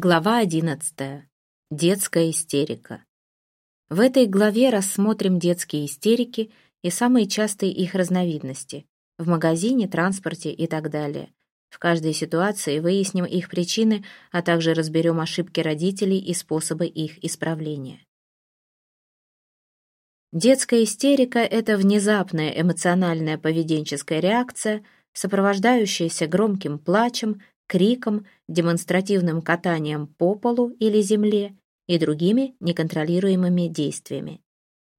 Глава 11. Детская истерика. В этой главе рассмотрим детские истерики и самые частые их разновидности в магазине, транспорте и так далее. В каждой ситуации выясним их причины, а также разберем ошибки родителей и способы их исправления. Детская истерика – это внезапная эмоциональная поведенческая реакция, сопровождающаяся громким плачем, криком, демонстративным катанием по полу или земле и другими неконтролируемыми действиями.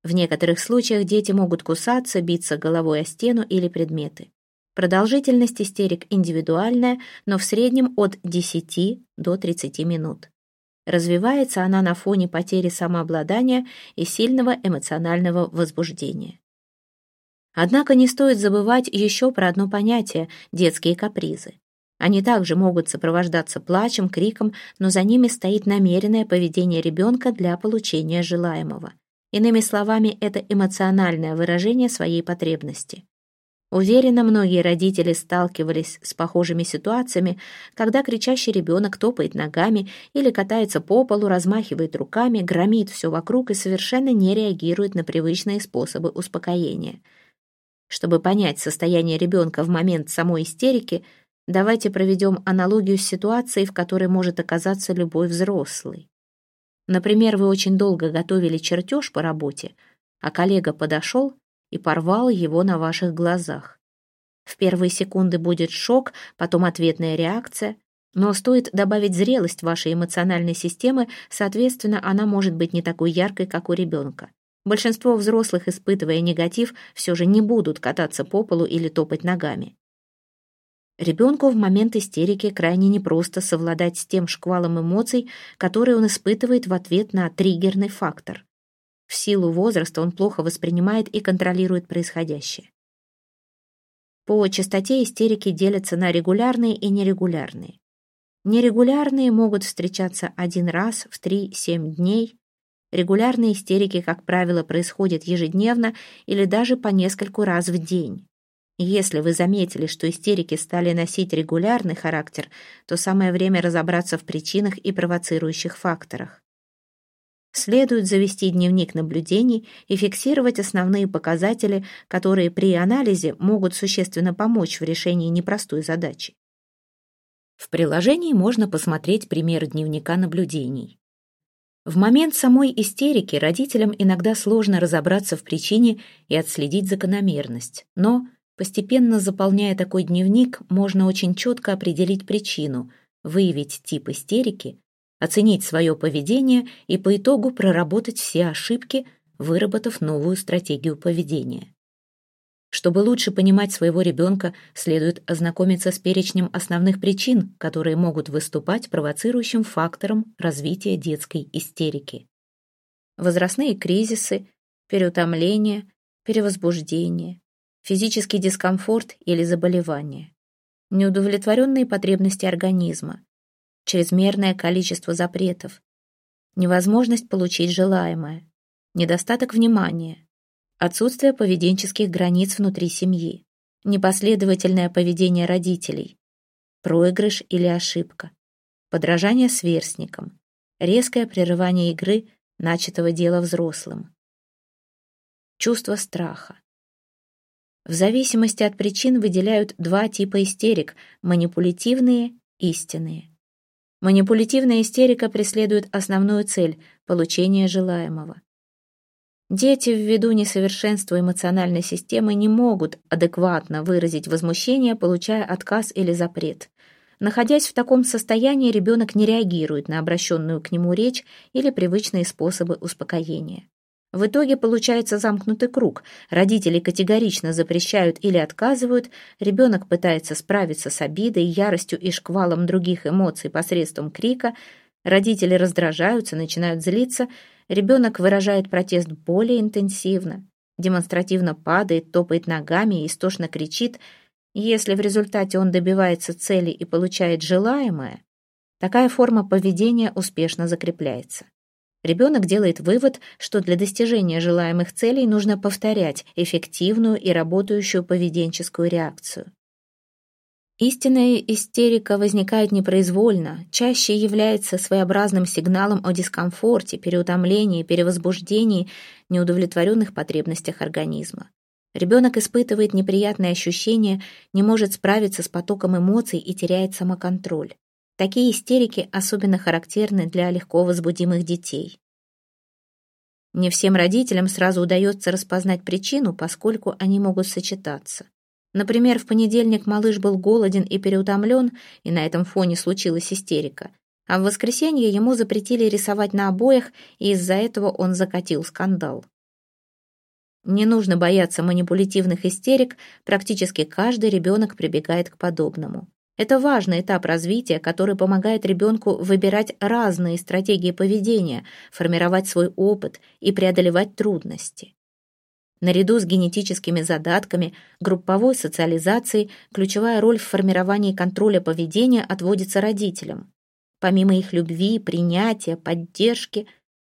В некоторых случаях дети могут кусаться, биться головой о стену или предметы. Продолжительность истерик индивидуальная, но в среднем от 10 до 30 минут. Развивается она на фоне потери самообладания и сильного эмоционального возбуждения. Однако не стоит забывать еще про одно понятие – детские капризы. Они также могут сопровождаться плачем, криком, но за ними стоит намеренное поведение ребенка для получения желаемого. Иными словами, это эмоциональное выражение своей потребности. Уверена, многие родители сталкивались с похожими ситуациями, когда кричащий ребенок топает ногами или катается по полу, размахивает руками, громит все вокруг и совершенно не реагирует на привычные способы успокоения. Чтобы понять состояние ребенка в момент самой истерики – Давайте проведем аналогию с ситуацией, в которой может оказаться любой взрослый. Например, вы очень долго готовили чертеж по работе, а коллега подошел и порвал его на ваших глазах. В первые секунды будет шок, потом ответная реакция, но стоит добавить зрелость вашей эмоциональной системы, соответственно, она может быть не такой яркой, как у ребенка. Большинство взрослых, испытывая негатив, все же не будут кататься по полу или топать ногами. Ребенку в момент истерики крайне непросто совладать с тем шквалом эмоций, которые он испытывает в ответ на триггерный фактор. В силу возраста он плохо воспринимает и контролирует происходящее. По частоте истерики делятся на регулярные и нерегулярные. Нерегулярные могут встречаться один раз в 3-7 дней. Регулярные истерики, как правило, происходят ежедневно или даже по нескольку раз в день. Если вы заметили, что истерики стали носить регулярный характер, то самое время разобраться в причинах и провоцирующих факторах. Следует завести дневник наблюдений и фиксировать основные показатели, которые при анализе могут существенно помочь в решении непростой задачи. В приложении можно посмотреть пример дневника наблюдений. В момент самой истерики родителям иногда сложно разобраться в причине и отследить закономерность, но Постепенно заполняя такой дневник, можно очень четко определить причину, выявить тип истерики, оценить свое поведение и по итогу проработать все ошибки, выработав новую стратегию поведения. Чтобы лучше понимать своего ребенка, следует ознакомиться с перечнем основных причин, которые могут выступать провоцирующим фактором развития детской истерики. Возрастные кризисы, переутомление, перевозбуждение, физический дискомфорт или заболевание, неудовлетворенные потребности организма, чрезмерное количество запретов, невозможность получить желаемое, недостаток внимания, отсутствие поведенческих границ внутри семьи, непоследовательное поведение родителей, проигрыш или ошибка, подражание сверстникам, резкое прерывание игры начатого дела взрослым, чувство страха, в зависимости от причин выделяют два типа истерик – манипулятивные, истинные. Манипулятивная истерика преследует основную цель – получение желаемого. Дети ввиду несовершенства эмоциональной системы не могут адекватно выразить возмущение, получая отказ или запрет. Находясь в таком состоянии, ребенок не реагирует на обращенную к нему речь или привычные способы успокоения. В итоге получается замкнутый круг. Родители категорично запрещают или отказывают, ребенок пытается справиться с обидой, яростью и шквалом других эмоций посредством крика, родители раздражаются, начинают злиться, ребенок выражает протест более интенсивно, демонстративно падает, топает ногами и истошно кричит. Если в результате он добивается цели и получает желаемое, такая форма поведения успешно закрепляется. Ребенок делает вывод, что для достижения желаемых целей нужно повторять эффективную и работающую поведенческую реакцию. Истинная истерика возникает непроизвольно, чаще является своеобразным сигналом о дискомфорте, переутомлении, перевозбуждении, неудовлетворенных потребностях организма. Ребенок испытывает неприятные ощущения, не может справиться с потоком эмоций и теряет самоконтроль. Такие истерики особенно характерны для легко возбудимых детей. Не всем родителям сразу удается распознать причину, поскольку они могут сочетаться. Например, в понедельник малыш был голоден и переутомлен, и на этом фоне случилась истерика. А в воскресенье ему запретили рисовать на обоях, и из-за этого он закатил скандал. Не нужно бояться манипулятивных истерик, практически каждый ребенок прибегает к подобному. Это важный этап развития, который помогает ребенку выбирать разные стратегии поведения, формировать свой опыт и преодолевать трудности. Наряду с генетическими задатками, групповой социализацией, ключевая роль в формировании контроля поведения отводится родителям. Помимо их любви, принятия, поддержки,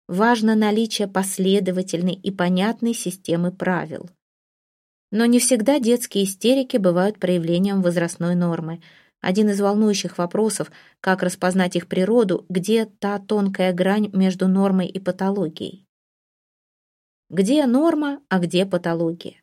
важно наличие последовательной и понятной системы правил. Но не всегда детские истерики бывают проявлением возрастной нормы. Один из волнующих вопросов, как распознать их природу, где та тонкая грань между нормой и патологией. Где норма, а где патология?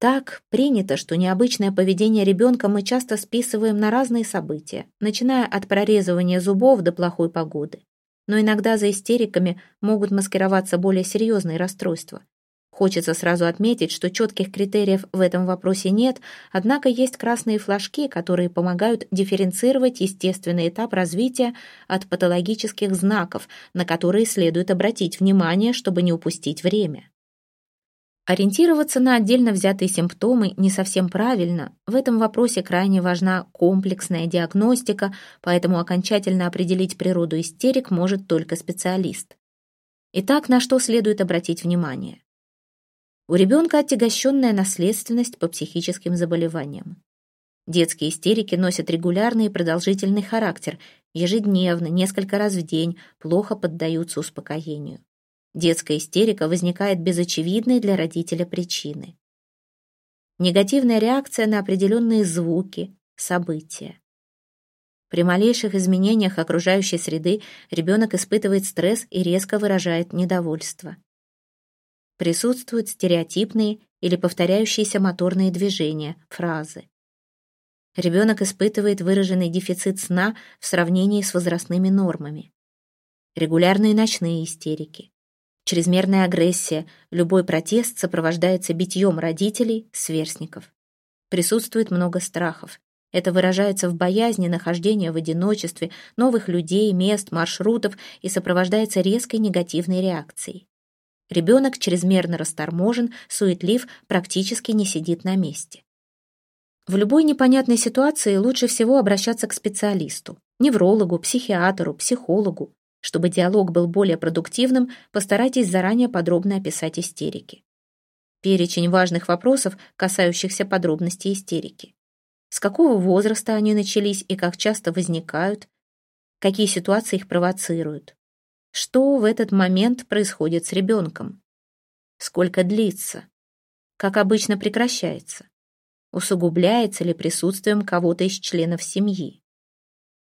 Так принято, что необычное поведение ребенка мы часто списываем на разные события, начиная от прорезывания зубов до плохой погоды. Но иногда за истериками могут маскироваться более серьезные расстройства. Хочется сразу отметить, что четких критериев в этом вопросе нет, однако есть красные флажки, которые помогают дифференцировать естественный этап развития от патологических знаков, на которые следует обратить внимание, чтобы не упустить время. Ориентироваться на отдельно взятые симптомы не совсем правильно. В этом вопросе крайне важна комплексная диагностика, поэтому окончательно определить природу истерик может только специалист. Итак, на что следует обратить внимание? У ребенка отягощенная наследственность по психическим заболеваниям. Детские истерики носят регулярный и продолжительный характер, ежедневно, несколько раз в день, плохо поддаются успокоению. Детская истерика возникает без очевидной для родителя причины. Негативная реакция на определенные звуки, события. При малейших изменениях окружающей среды ребенок испытывает стресс и резко выражает недовольство присутствуют стереотипные или повторяющиеся моторные движения, фразы. Ребенок испытывает выраженный дефицит сна в сравнении с возрастными нормами. Регулярные ночные истерики. Чрезмерная агрессия, любой протест сопровождается битьем родителей, сверстников. Присутствует много страхов. Это выражается в боязни нахождения в одиночестве, новых людей, мест, маршрутов и сопровождается резкой негативной реакцией. Ребенок чрезмерно расторможен, суетлив, практически не сидит на месте. В любой непонятной ситуации лучше всего обращаться к специалисту, неврологу, психиатру, психологу. Чтобы диалог был более продуктивным, постарайтесь заранее подробно описать истерики. Перечень важных вопросов, касающихся подробностей истерики. С какого возраста они начались и как часто возникают? Какие ситуации их провоцируют? Что в этот момент происходит с ребенком? Сколько длится? Как обычно прекращается? Усугубляется ли присутствием кого-то из членов семьи?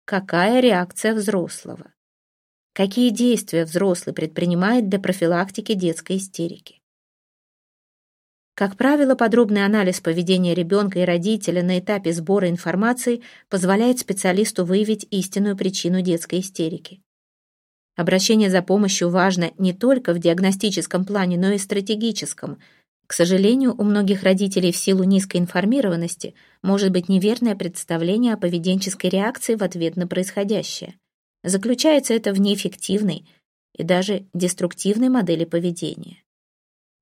Какая реакция взрослого? Какие действия взрослый предпринимает для профилактики детской истерики? Как правило, подробный анализ поведения ребенка и родителя на этапе сбора информации позволяет специалисту выявить истинную причину детской истерики. Обращение за помощью важно не только в диагностическом плане, но и стратегическом. К сожалению, у многих родителей в силу низкой информированности может быть неверное представление о поведенческой реакции в ответ на происходящее. Заключается это в неэффективной и даже деструктивной модели поведения.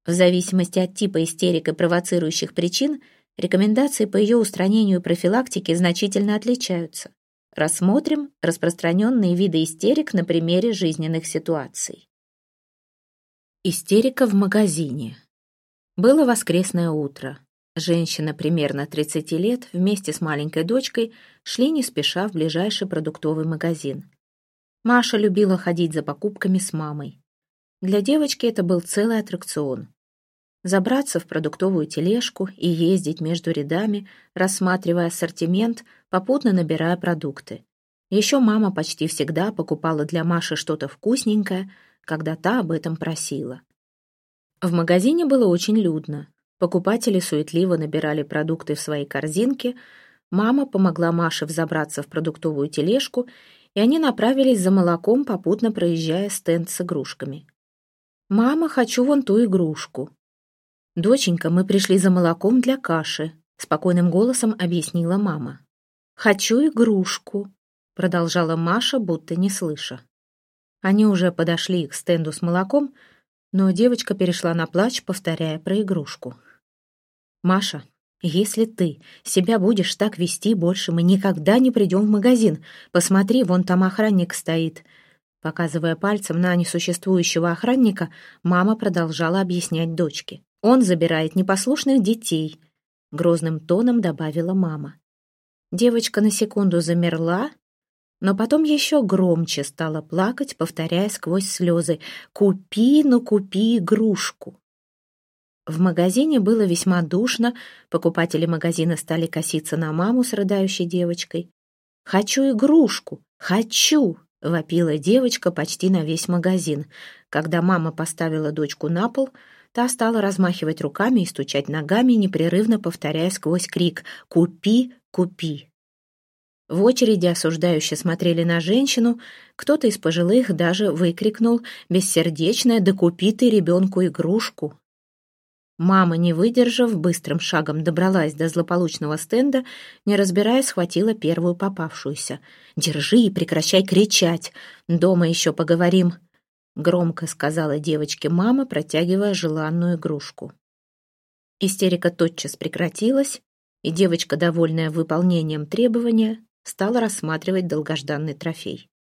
В зависимости от типа истерик и провоцирующих причин, рекомендации по ее устранению и профилактике значительно отличаются. Рассмотрим распространенные виды истерик на примере жизненных ситуаций. Истерика в магазине. Было воскресное утро. Женщина примерно 30 лет вместе с маленькой дочкой шли не спеша в ближайший продуктовый магазин. Маша любила ходить за покупками с мамой. Для девочки это был целый аттракцион. забраться в продуктовую тележку и ездить между рядами, рассматривая ассортимент, попутно набирая продукты. Еще мама почти всегда покупала для Маши что-то вкусненькое, когда та об этом просила. В магазине было очень людно. Покупатели суетливо набирали продукты в свои корзинки, мама помогла Маше взобраться в продуктовую тележку, и они направились за молоком, попутно проезжая стенд с игрушками. «Мама, хочу вон ту игрушку». «Доченька, мы пришли за молоком для каши», — спокойным голосом объяснила мама. «Хочу игрушку», — продолжала Маша, будто не слыша. Они уже подошли к стенду с молоком, но девочка перешла на плач, повторяя про игрушку. «Маша, если ты себя будешь так вести, больше мы никогда не придем в магазин. Посмотри, вон там охранник стоит». Показывая пальцем на несуществующего охранника, мама продолжала объяснять дочке. «Он забирает непослушных детей», — грозным тоном добавила мама. Девочка на секунду замерла, но потом еще громче стала плакать, повторяя сквозь слезы «Купи, ну купи игрушку». В магазине было весьма душно, покупатели магазина стали коситься на маму с рыдающей девочкой. «Хочу игрушку! Хочу!» — вопила девочка почти на весь магазин. Когда мама поставила дочку на пол, та стала размахивать руками и стучать ногами, непрерывно повторяя сквозь крик «Купи! Купи!». В очереди осуждающе смотрели на женщину, кто-то из пожилых даже выкрикнул «Бессердечная, да купи ты ребенку игрушку!». Мама, не выдержав, быстрым шагом добралась до злополучного стенда, не разбирая, схватила первую попавшуюся. «Держи и прекращай кричать! Дома еще поговорим!» Громко сказала девочке мама, протягивая желанную игрушку. Истерика тотчас прекратилась, и девочка, довольная выполнением требования, стала рассматривать долгожданный трофей.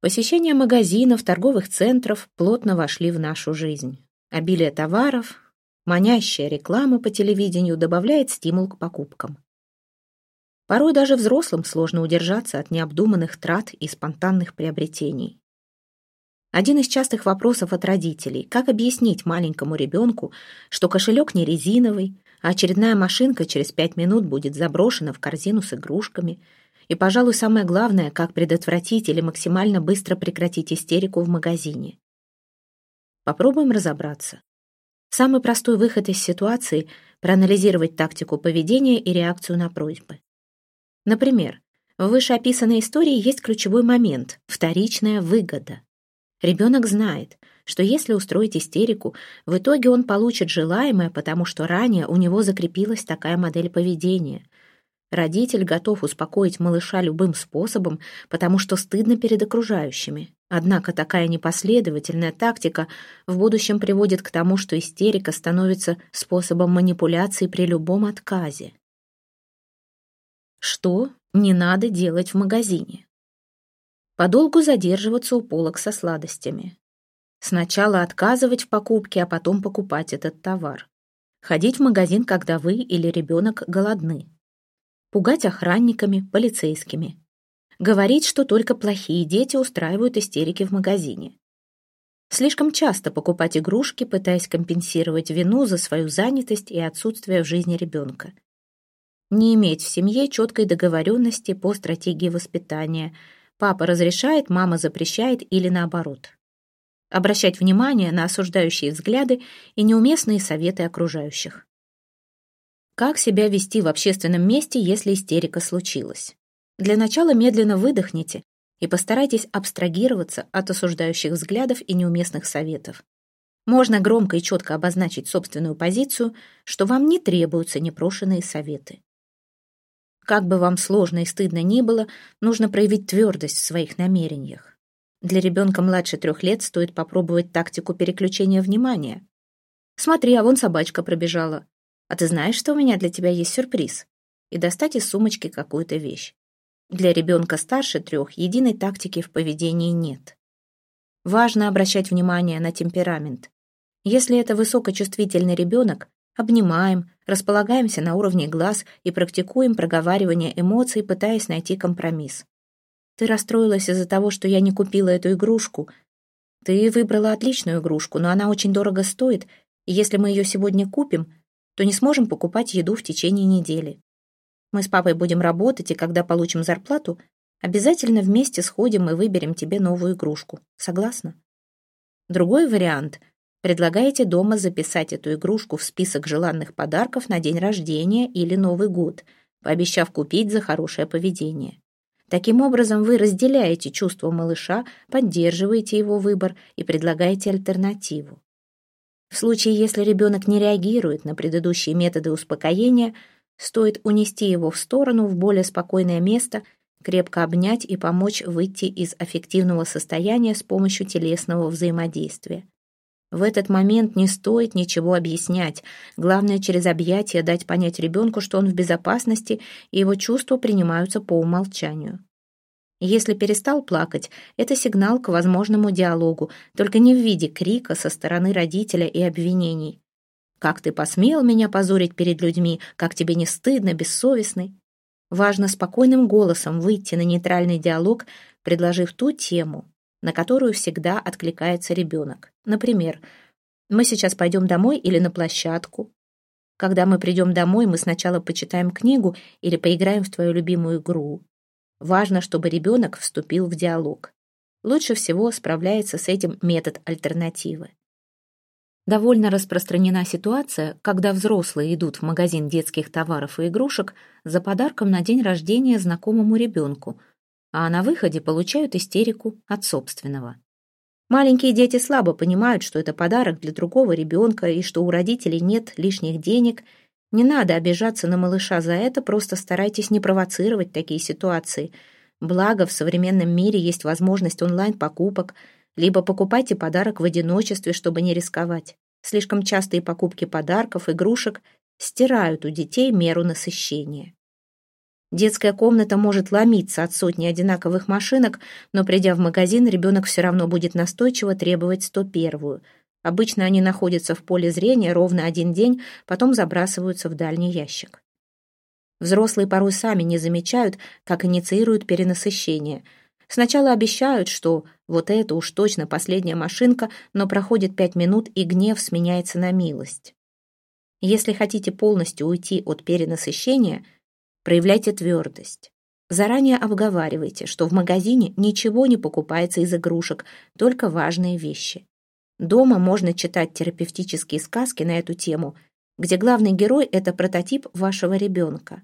Посещение магазинов, торговых центров плотно вошли в нашу жизнь. Обилие товаров, манящая реклама по телевидению добавляет стимул к покупкам. Порой даже взрослым сложно удержаться от необдуманных трат и спонтанных приобретений. Один из частых вопросов от родителей – как объяснить маленькому ребенку, что кошелек не резиновый, а очередная машинка через пять минут будет заброшена в корзину с игрушками. И, пожалуй, самое главное – как предотвратить или максимально быстро прекратить истерику в магазине. Попробуем разобраться. Самый простой выход из ситуации – проанализировать тактику поведения и реакцию на просьбы. Например, в вышеописанной истории есть ключевой момент – вторичная выгода. Ребенок знает, что если устроить истерику, в итоге он получит желаемое, потому что ранее у него закрепилась такая модель поведения. Родитель готов успокоить малыша любым способом, потому что стыдно перед окружающими. Однако такая непоследовательная тактика в будущем приводит к тому, что истерика становится способом манипуляции при любом отказе. Что не надо делать в магазине? Подолгу задерживаться у полок со сладостями. Сначала отказывать в покупке, а потом покупать этот товар. Ходить в магазин, когда вы или ребенок голодны. Пугать охранниками, полицейскими. Говорить, что только плохие дети устраивают истерики в магазине. Слишком часто покупать игрушки, пытаясь компенсировать вину за свою занятость и отсутствие в жизни ребенка. Не иметь в семье четкой договоренности по стратегии воспитания. Папа разрешает, мама запрещает или наоборот. Обращать внимание на осуждающие взгляды и неуместные советы окружающих. Как себя вести в общественном месте, если истерика случилась? Для начала медленно выдохните и постарайтесь абстрагироваться от осуждающих взглядов и неуместных советов. Можно громко и четко обозначить собственную позицию, что вам не требуются непрошенные советы. Как бы вам сложно и стыдно ни было, нужно проявить твердость в своих намерениях. Для ребенка младше трех лет стоит попробовать тактику переключения внимания. «Смотри, а вон собачка пробежала. А ты знаешь, что у меня для тебя есть сюрприз?» И достать из сумочки какую-то вещь. Для ребенка старше трех единой тактики в поведении нет. Важно обращать внимание на темперамент. Если это высокочувствительный ребенок, обнимаем, располагаемся на уровне глаз и практикуем проговаривание эмоций, пытаясь найти компромисс. Ты расстроилась из-за того, что я не купила эту игрушку. Ты выбрала отличную игрушку, но она очень дорого стоит, И если мы ее сегодня купим, то не сможем покупать еду в течение недели. Мы с папой будем работать, и когда получим зарплату, обязательно вместе сходим и выберем тебе новую игрушку. Согласна? Другой вариант. Предлагаете дома записать эту игрушку в список желанных подарков на день рождения или Новый год, пообещав купить за хорошее поведение. Таким образом, вы разделяете чувства малыша, поддерживаете его выбор и предлагаете альтернативу. В случае, если ребенок не реагирует на предыдущие методы успокоения, стоит унести его в сторону в более спокойное место, крепко обнять и помочь выйти из аффективного состояния с помощью телесного взаимодействия. В этот момент не стоит ничего объяснять. Главное, через объятия дать понять ребенку, что он в безопасности, и его чувства принимаются по умолчанию. Если перестал плакать, это сигнал к возможному диалогу, только не в виде крика со стороны родителя и обвинений. «Как ты посмел меня позорить перед людьми? Как тебе не стыдно, бессовестный?» Важно спокойным голосом выйти на нейтральный диалог, предложив ту тему, на которую всегда откликается ребенок. Например, «Мы сейчас пойдем домой или на площадку?» Когда мы придем домой, мы сначала почитаем книгу или поиграем в твою любимую игру. Важно, чтобы ребенок вступил в диалог. Лучше всего справляется с этим метод альтернативы. Довольно распространена ситуация, когда взрослые идут в магазин детских товаров и игрушек за подарком на день рождения знакомому ребенку, а на выходе получают истерику от собственного. Маленькие дети слабо понимают, что это подарок для другого ребенка и что у родителей нет лишних денег. Не надо обижаться на малыша за это, просто старайтесь не провоцировать такие ситуации. Благо, в современном мире есть возможность онлайн-покупок, либо покупайте подарок в одиночестве, чтобы не рисковать. Слишком частые покупки подарков, игрушек стирают у детей меру насыщения. Детская комната может ломиться от сотни одинаковых машинок, но придя в магазин, ребенок все равно будет настойчиво требовать 101-ю. Обычно они находятся в поле зрения ровно один день, потом забрасываются в дальний ящик. Взрослые порой сами не замечают, как инициируют перенасыщение. Сначала обещают, что вот это уж точно последняя машинка, но проходит пять минут, и гнев сменяется на милость. Если хотите полностью уйти от перенасыщения – Проявляйте твердость. Заранее обговаривайте, что в магазине ничего не покупается из игрушек, только важные вещи. Дома можно читать терапевтические сказки на эту тему, где главный герой — это прототип вашего ребенка.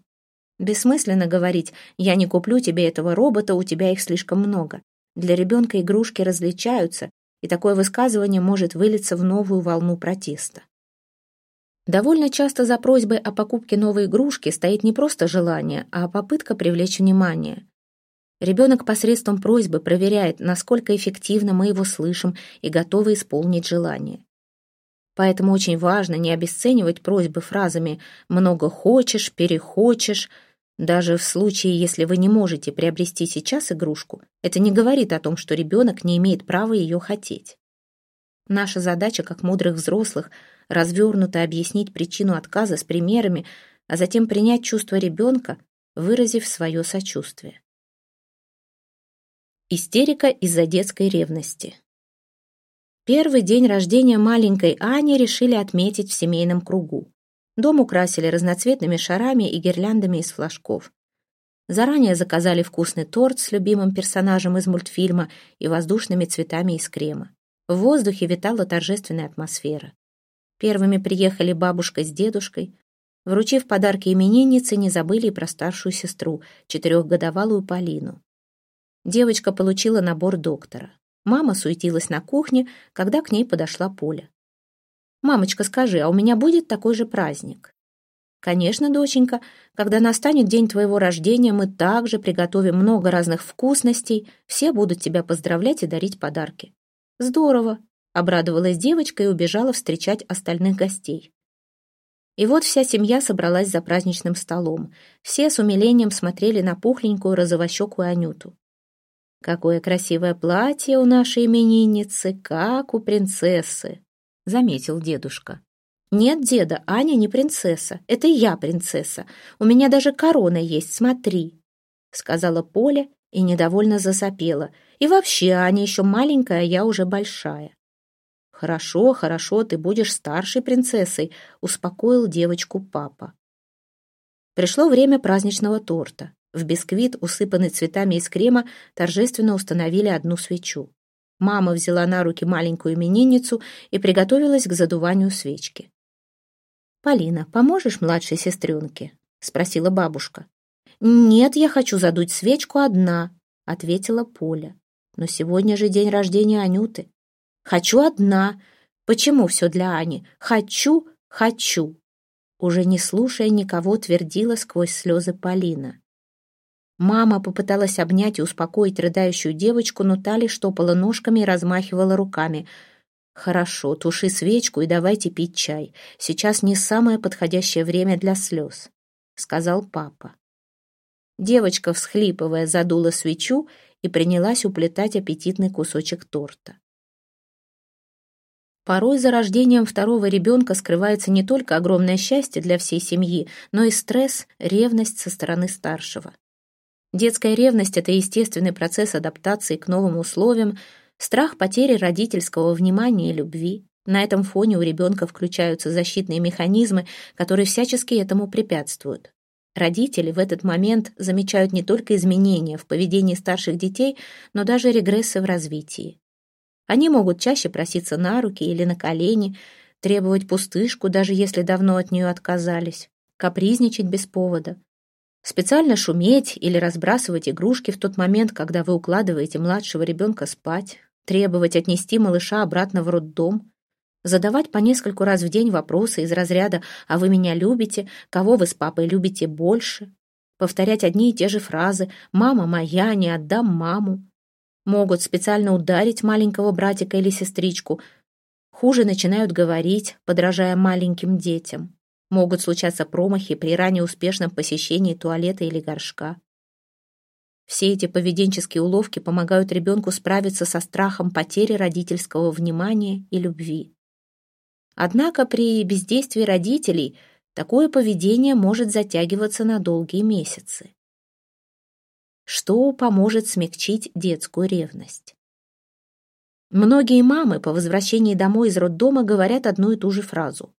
Бессмысленно говорить «я не куплю тебе этого робота, у тебя их слишком много». Для ребенка игрушки различаются, и такое высказывание может вылиться в новую волну протеста. Довольно часто за просьбой о покупке новой игрушки стоит не просто желание, а попытка привлечь внимание. Ребенок посредством просьбы проверяет, насколько эффективно мы его слышим и готовы исполнить желание. Поэтому очень важно не обесценивать просьбы фразами «много хочешь», «перехочешь». Даже в случае, если вы не можете приобрести сейчас игрушку, это не говорит о том, что ребенок не имеет права ее хотеть. Наша задача, как мудрых взрослых, развернуто объяснить причину отказа с примерами, а затем принять чувство ребенка, выразив свое сочувствие. Истерика из-за детской ревности. Первый день рождения маленькой Ани решили отметить в семейном кругу. Дом украсили разноцветными шарами и гирляндами из флажков. Заранее заказали вкусный торт с любимым персонажем из мультфильма и воздушными цветами из крема. В воздухе витала торжественная атмосфера. Первыми приехали бабушка с дедушкой. Вручив подарки имениннице, не забыли и про старшую сестру, четырехгодовалую Полину. Девочка получила набор доктора. Мама суетилась на кухне, когда к ней подошла Поля. «Мамочка, скажи, а у меня будет такой же праздник?» «Конечно, доченька, когда настанет день твоего рождения, мы также приготовим много разных вкусностей, все будут тебя поздравлять и дарить подарки. «Здорово!» — обрадовалась девочка и убежала встречать остальных гостей. И вот вся семья собралась за праздничным столом. Все с умилением смотрели на пухленькую розовощекую Анюту. «Какое красивое платье у нашей именинницы, как у принцессы!» — заметил дедушка. «Нет, деда, Аня не принцесса. Это я принцесса. У меня даже корона есть, смотри», — сказала Поля и недовольно засопела. «И вообще, Аня еще маленькая, а я уже большая». «Хорошо, хорошо, ты будешь старшей принцессой», — успокоил девочку папа. Пришло время праздничного торта. В бисквит, усыпанный цветами из крема, торжественно установили одну свечу. Мама взяла на руки маленькую именинницу и приготовилась к задуванию свечки. «Полина, поможешь младшей сестренке?» — спросила бабушка. «Нет, я хочу задуть свечку одна», — ответила Поля. «Но сегодня же день рождения Анюты. Хочу одна. Почему все для Ани? Хочу, хочу!» Уже не слушая никого, твердила сквозь слезы Полина. Мама попыталась обнять и успокоить рыдающую девочку, но та лишь топала ножками и размахивала руками. «Хорошо, туши свечку и давайте пить чай. Сейчас не самое подходящее время для слез», — сказал папа. Девочка, всхлипывая, задула свечу и принялась уплетать аппетитный кусочек торта. Порой за рождением второго ребенка скрывается не только огромное счастье для всей семьи, но и стресс, ревность со стороны старшего. Детская ревность – это естественный процесс адаптации к новым условиям, страх потери родительского внимания и любви. На этом фоне у ребенка включаются защитные механизмы, которые всячески этому препятствуют. Родители в этот момент замечают не только изменения в поведении старших детей, но даже регрессы в развитии. Они могут чаще проситься на руки или на колени, требовать пустышку, даже если давно от нее отказались, капризничать без повода, специально шуметь или разбрасывать игрушки в тот момент, когда вы укладываете младшего ребенка спать, требовать отнести малыша обратно в роддом, задавать по нескольку раз в день вопросы из разряда «А вы меня любите?», «Кого вы с папой любите больше?», повторять одни и те же фразы «Мама моя, не отдам маму», Могут специально ударить маленького братика или сестричку. Хуже начинают говорить, подражая маленьким детям. Могут случаться промахи при ранее успешном посещении туалета или горшка. Все эти поведенческие уловки помогают ребенку справиться со страхом потери родительского внимания и любви. Однако при бездействии родителей такое поведение может затягиваться на долгие месяцы что поможет смягчить детскую ревность. Многие мамы по возвращении домой из роддома говорят одну и ту же фразу.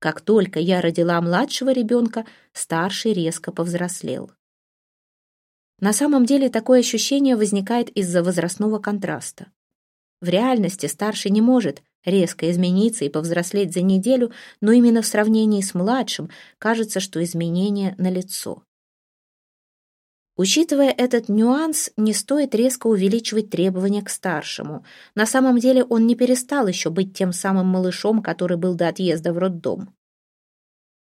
Как только я родила младшего ребенка, старший резко повзрослел. На самом деле такое ощущение возникает из-за возрастного контраста. В реальности старший не может резко измениться и повзрослеть за неделю, но именно в сравнении с младшим кажется, что изменение налицо. Учитывая этот нюанс, не стоит резко увеличивать требования к старшему. На самом деле он не перестал еще быть тем самым малышом, который был до отъезда в роддом.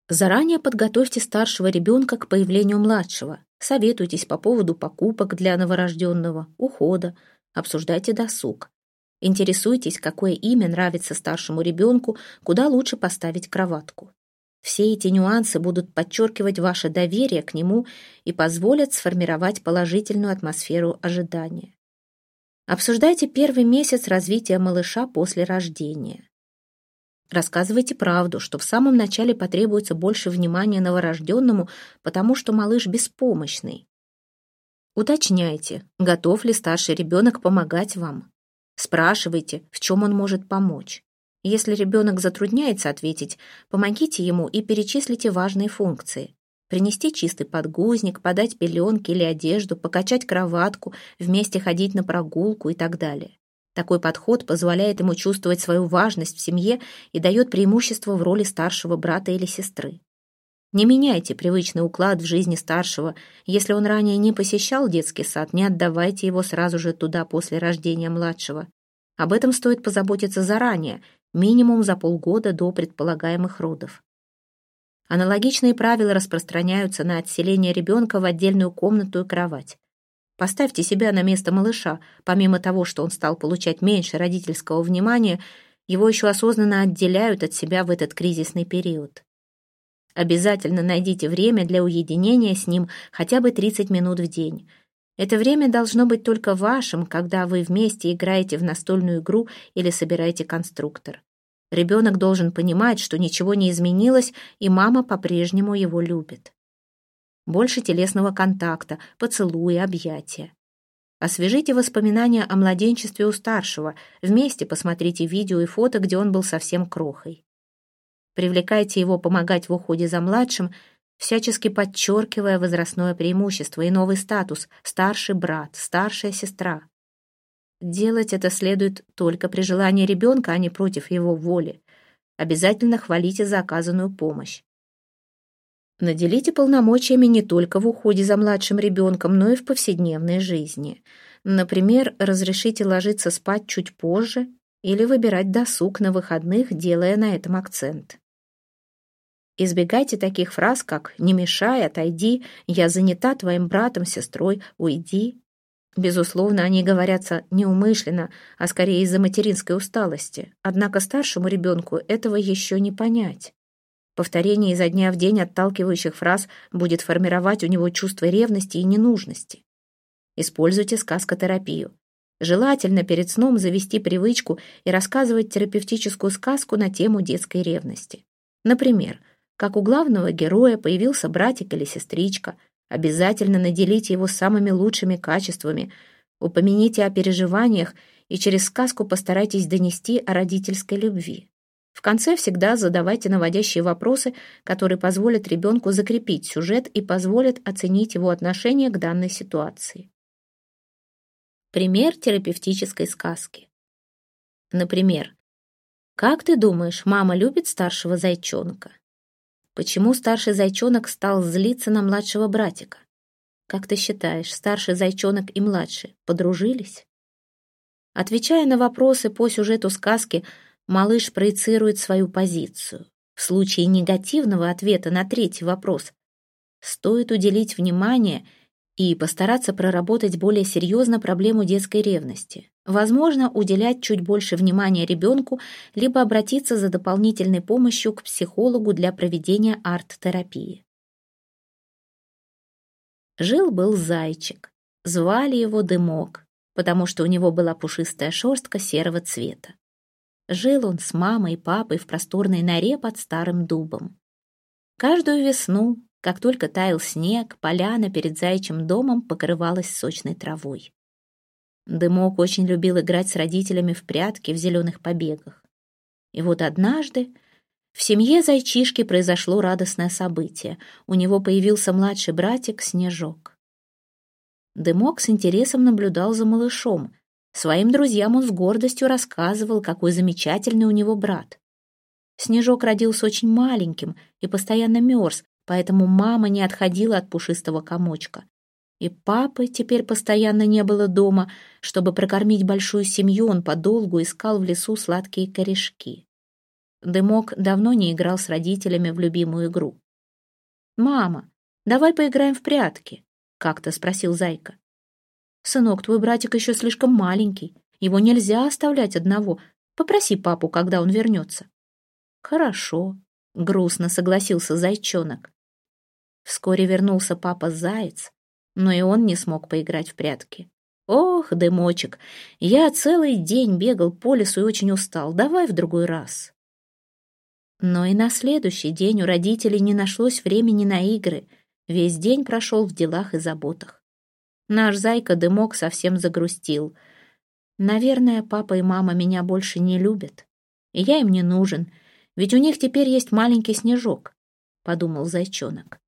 Заранее подготовьте старшего ребенка к появлению младшего. Советуйтесь по поводу покупок для новорожденного, ухода, обсуждайте досуг. Интересуйтесь, какое имя нравится старшему ребенку, куда лучше поставить кроватку. Все эти нюансы будут подчеркивать ваше доверие к нему и позволят сформировать положительную атмосферу ожидания. Обсуждайте первый месяц развития малыша после рождения. Рассказывайте правду, что в самом начале потребуется больше внимания новорожденному, потому что малыш беспомощный. Уточняйте, готов ли старший ребенок помогать вам. Спрашивайте, в чем он может помочь. Если ребенок затрудняется ответить, помогите ему и перечислите важные функции. Принести чистый подгузник, подать пеленки или одежду, покачать кроватку, вместе ходить на прогулку и так далее. Такой подход позволяет ему чувствовать свою важность в семье и дает преимущество в роли старшего брата или сестры. Не меняйте привычный уклад в жизни старшего. Если он ранее не посещал детский сад, не отдавайте его сразу же туда после рождения младшего. Об этом стоит позаботиться заранее, минимум за полгода до предполагаемых родов. Аналогичные правила распространяются на отселение ребенка в отдельную комнату и кровать. Поставьте себя на место малыша. Помимо того, что он стал получать меньше родительского внимания, его еще осознанно отделяют от себя в этот кризисный период. Обязательно найдите время для уединения с ним хотя бы 30 минут в день. Это время должно быть только вашим, когда вы вместе играете в настольную игру или собираете конструктор. Ребенок должен понимать, что ничего не изменилось, и мама по-прежнему его любит. Больше телесного контакта, поцелуи, объятия. Освежите воспоминания о младенчестве у старшего, вместе посмотрите видео и фото, где он был совсем крохой. Привлекайте его помогать в уходе за младшим, всячески подчеркивая возрастное преимущество и новый статус – старший брат, старшая сестра. Делать это следует только при желании ребенка, а не против его воли. Обязательно хвалите за оказанную помощь. Наделите полномочиями не только в уходе за младшим ребенком, но и в повседневной жизни. Например, разрешите ложиться спать чуть позже или выбирать досуг на выходных, делая на этом акцент. Избегайте таких фраз, как «не мешай», «отойди», «я занята твоим братом, сестрой», «уйди». Безусловно, они говорятся неумышленно, а скорее из-за материнской усталости. Однако старшему ребенку этого еще не понять. Повторение изо дня в день отталкивающих фраз будет формировать у него чувство ревности и ненужности. Используйте сказкотерапию. Желательно перед сном завести привычку и рассказывать терапевтическую сказку на тему детской ревности. Например, как у главного героя появился братик или сестричка, обязательно наделите его самыми лучшими качествами, упомяните о переживаниях и через сказку постарайтесь донести о родительской любви. В конце всегда задавайте наводящие вопросы, которые позволят ребенку закрепить сюжет и позволят оценить его отношение к данной ситуации. Пример терапевтической сказки. Например, «Как ты думаешь, мама любит старшего зайчонка?» Почему старший зайчонок стал злиться на младшего братика? Как ты считаешь, старший зайчонок и младший подружились? Отвечая на вопросы по сюжету сказки, малыш проецирует свою позицию. В случае негативного ответа на третий вопрос стоит уделить внимание и постараться проработать более серьезно проблему детской ревности. Возможно, уделять чуть больше внимания ребенку, либо обратиться за дополнительной помощью к психологу для проведения арт-терапии. Жил-был зайчик. Звали его Дымок, потому что у него была пушистая шерстка серого цвета. Жил он с мамой и папой в просторной норе под старым дубом. Каждую весну, как только таял снег, поляна перед заячьим домом покрывалась сочной травой. Дымок очень любил играть с родителями в прятки в зеленых побегах. И вот однажды в семье зайчишки произошло радостное событие. У него появился младший братик Снежок. Дымок с интересом наблюдал за малышом, Своим друзьям он с гордостью рассказывал, какой замечательный у него брат. Снежок родился очень маленьким и постоянно мерз, поэтому мама не отходила от пушистого комочка. И папы теперь постоянно не было дома. Чтобы прокормить большую семью, он подолгу искал в лесу сладкие корешки. Дымок давно не играл с родителями в любимую игру. «Мама, давай поиграем в прятки», — как-то спросил Зайка. «Сынок, твой братик еще слишком маленький. Его нельзя оставлять одного. Попроси папу, когда он вернется». «Хорошо», — грустно согласился зайчонок. Вскоре вернулся папа-заяц, но и он не смог поиграть в прятки. «Ох, дымочек, я целый день бегал по лесу и очень устал. Давай в другой раз». Но и на следующий день у родителей не нашлось времени на игры. Весь день прошел в делах и заботах. Наш зайка-дымок совсем загрустил. Наверное, папа и мама меня больше не любят. Я им не нужен, ведь у них теперь есть маленький снежок, — подумал зайчонок.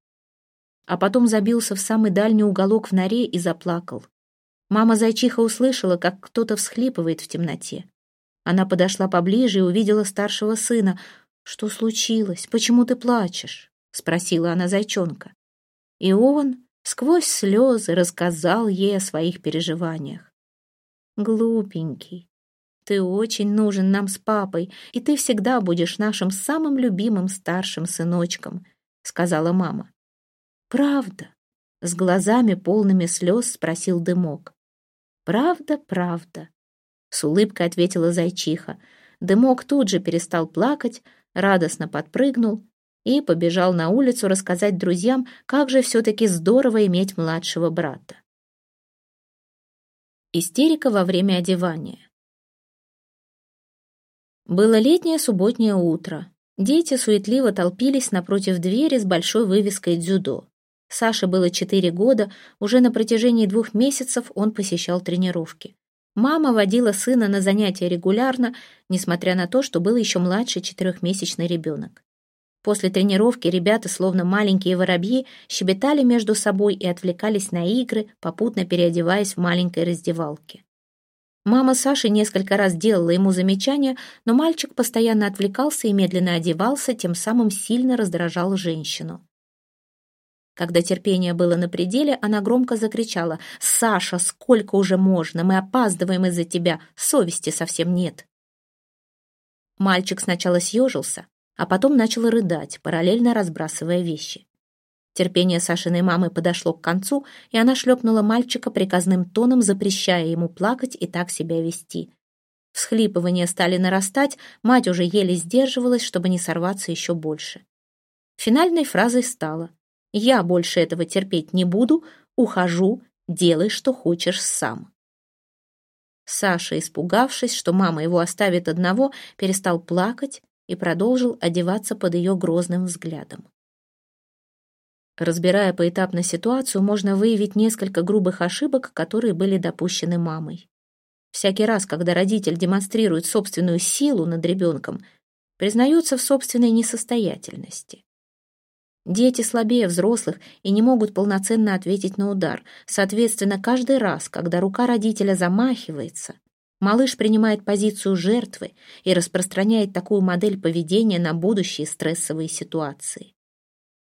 А потом забился в самый дальний уголок в норе и заплакал. Мама-зайчиха услышала, как кто-то всхлипывает в темноте. Она подошла поближе и увидела старшего сына. «Что случилось? Почему ты плачешь?» — спросила она зайчонка. И он сквозь слезы рассказал ей о своих переживаниях. «Глупенький, ты очень нужен нам с папой, и ты всегда будешь нашим самым любимым старшим сыночком», — сказала мама. «Правда?» — с глазами полными слез спросил Дымок. «Правда, правда», — с улыбкой ответила зайчиха. Дымок тут же перестал плакать, радостно подпрыгнул и побежал на улицу рассказать друзьям, как же все-таки здорово иметь младшего брата. Истерика во время одевания. Было летнее субботнее утро. Дети суетливо толпились напротив двери с большой вывеской «Дзюдо». Саше было четыре года, уже на протяжении двух месяцев он посещал тренировки. Мама водила сына на занятия регулярно, несмотря на то, что был еще младше четырехмесячный ребенок. После тренировки ребята, словно маленькие воробьи, щебетали между собой и отвлекались на игры, попутно переодеваясь в маленькой раздевалке. Мама Саши несколько раз делала ему замечания, но мальчик постоянно отвлекался и медленно одевался, тем самым сильно раздражал женщину. Когда терпение было на пределе, она громко закричала «Саша, сколько уже можно? Мы опаздываем из-за тебя, совести совсем нет». Мальчик сначала съежился, а потом начал рыдать, параллельно разбрасывая вещи. Терпение Сашиной мамы подошло к концу, и она шлепнула мальчика приказным тоном, запрещая ему плакать и так себя вести. Всхлипывания стали нарастать, мать уже еле сдерживалась, чтобы не сорваться еще больше. Финальной фразой стало я больше этого терпеть не буду, ухожу, делай, что хочешь сам. Саша, испугавшись, что мама его оставит одного, перестал плакать и продолжил одеваться под ее грозным взглядом. Разбирая поэтапно ситуацию, можно выявить несколько грубых ошибок, которые были допущены мамой. Всякий раз, когда родитель демонстрирует собственную силу над ребенком, признаются в собственной несостоятельности. Дети слабее взрослых и не могут полноценно ответить на удар. Соответственно, каждый раз, когда рука родителя замахивается, малыш принимает позицию жертвы и распространяет такую модель поведения на будущие стрессовые ситуации.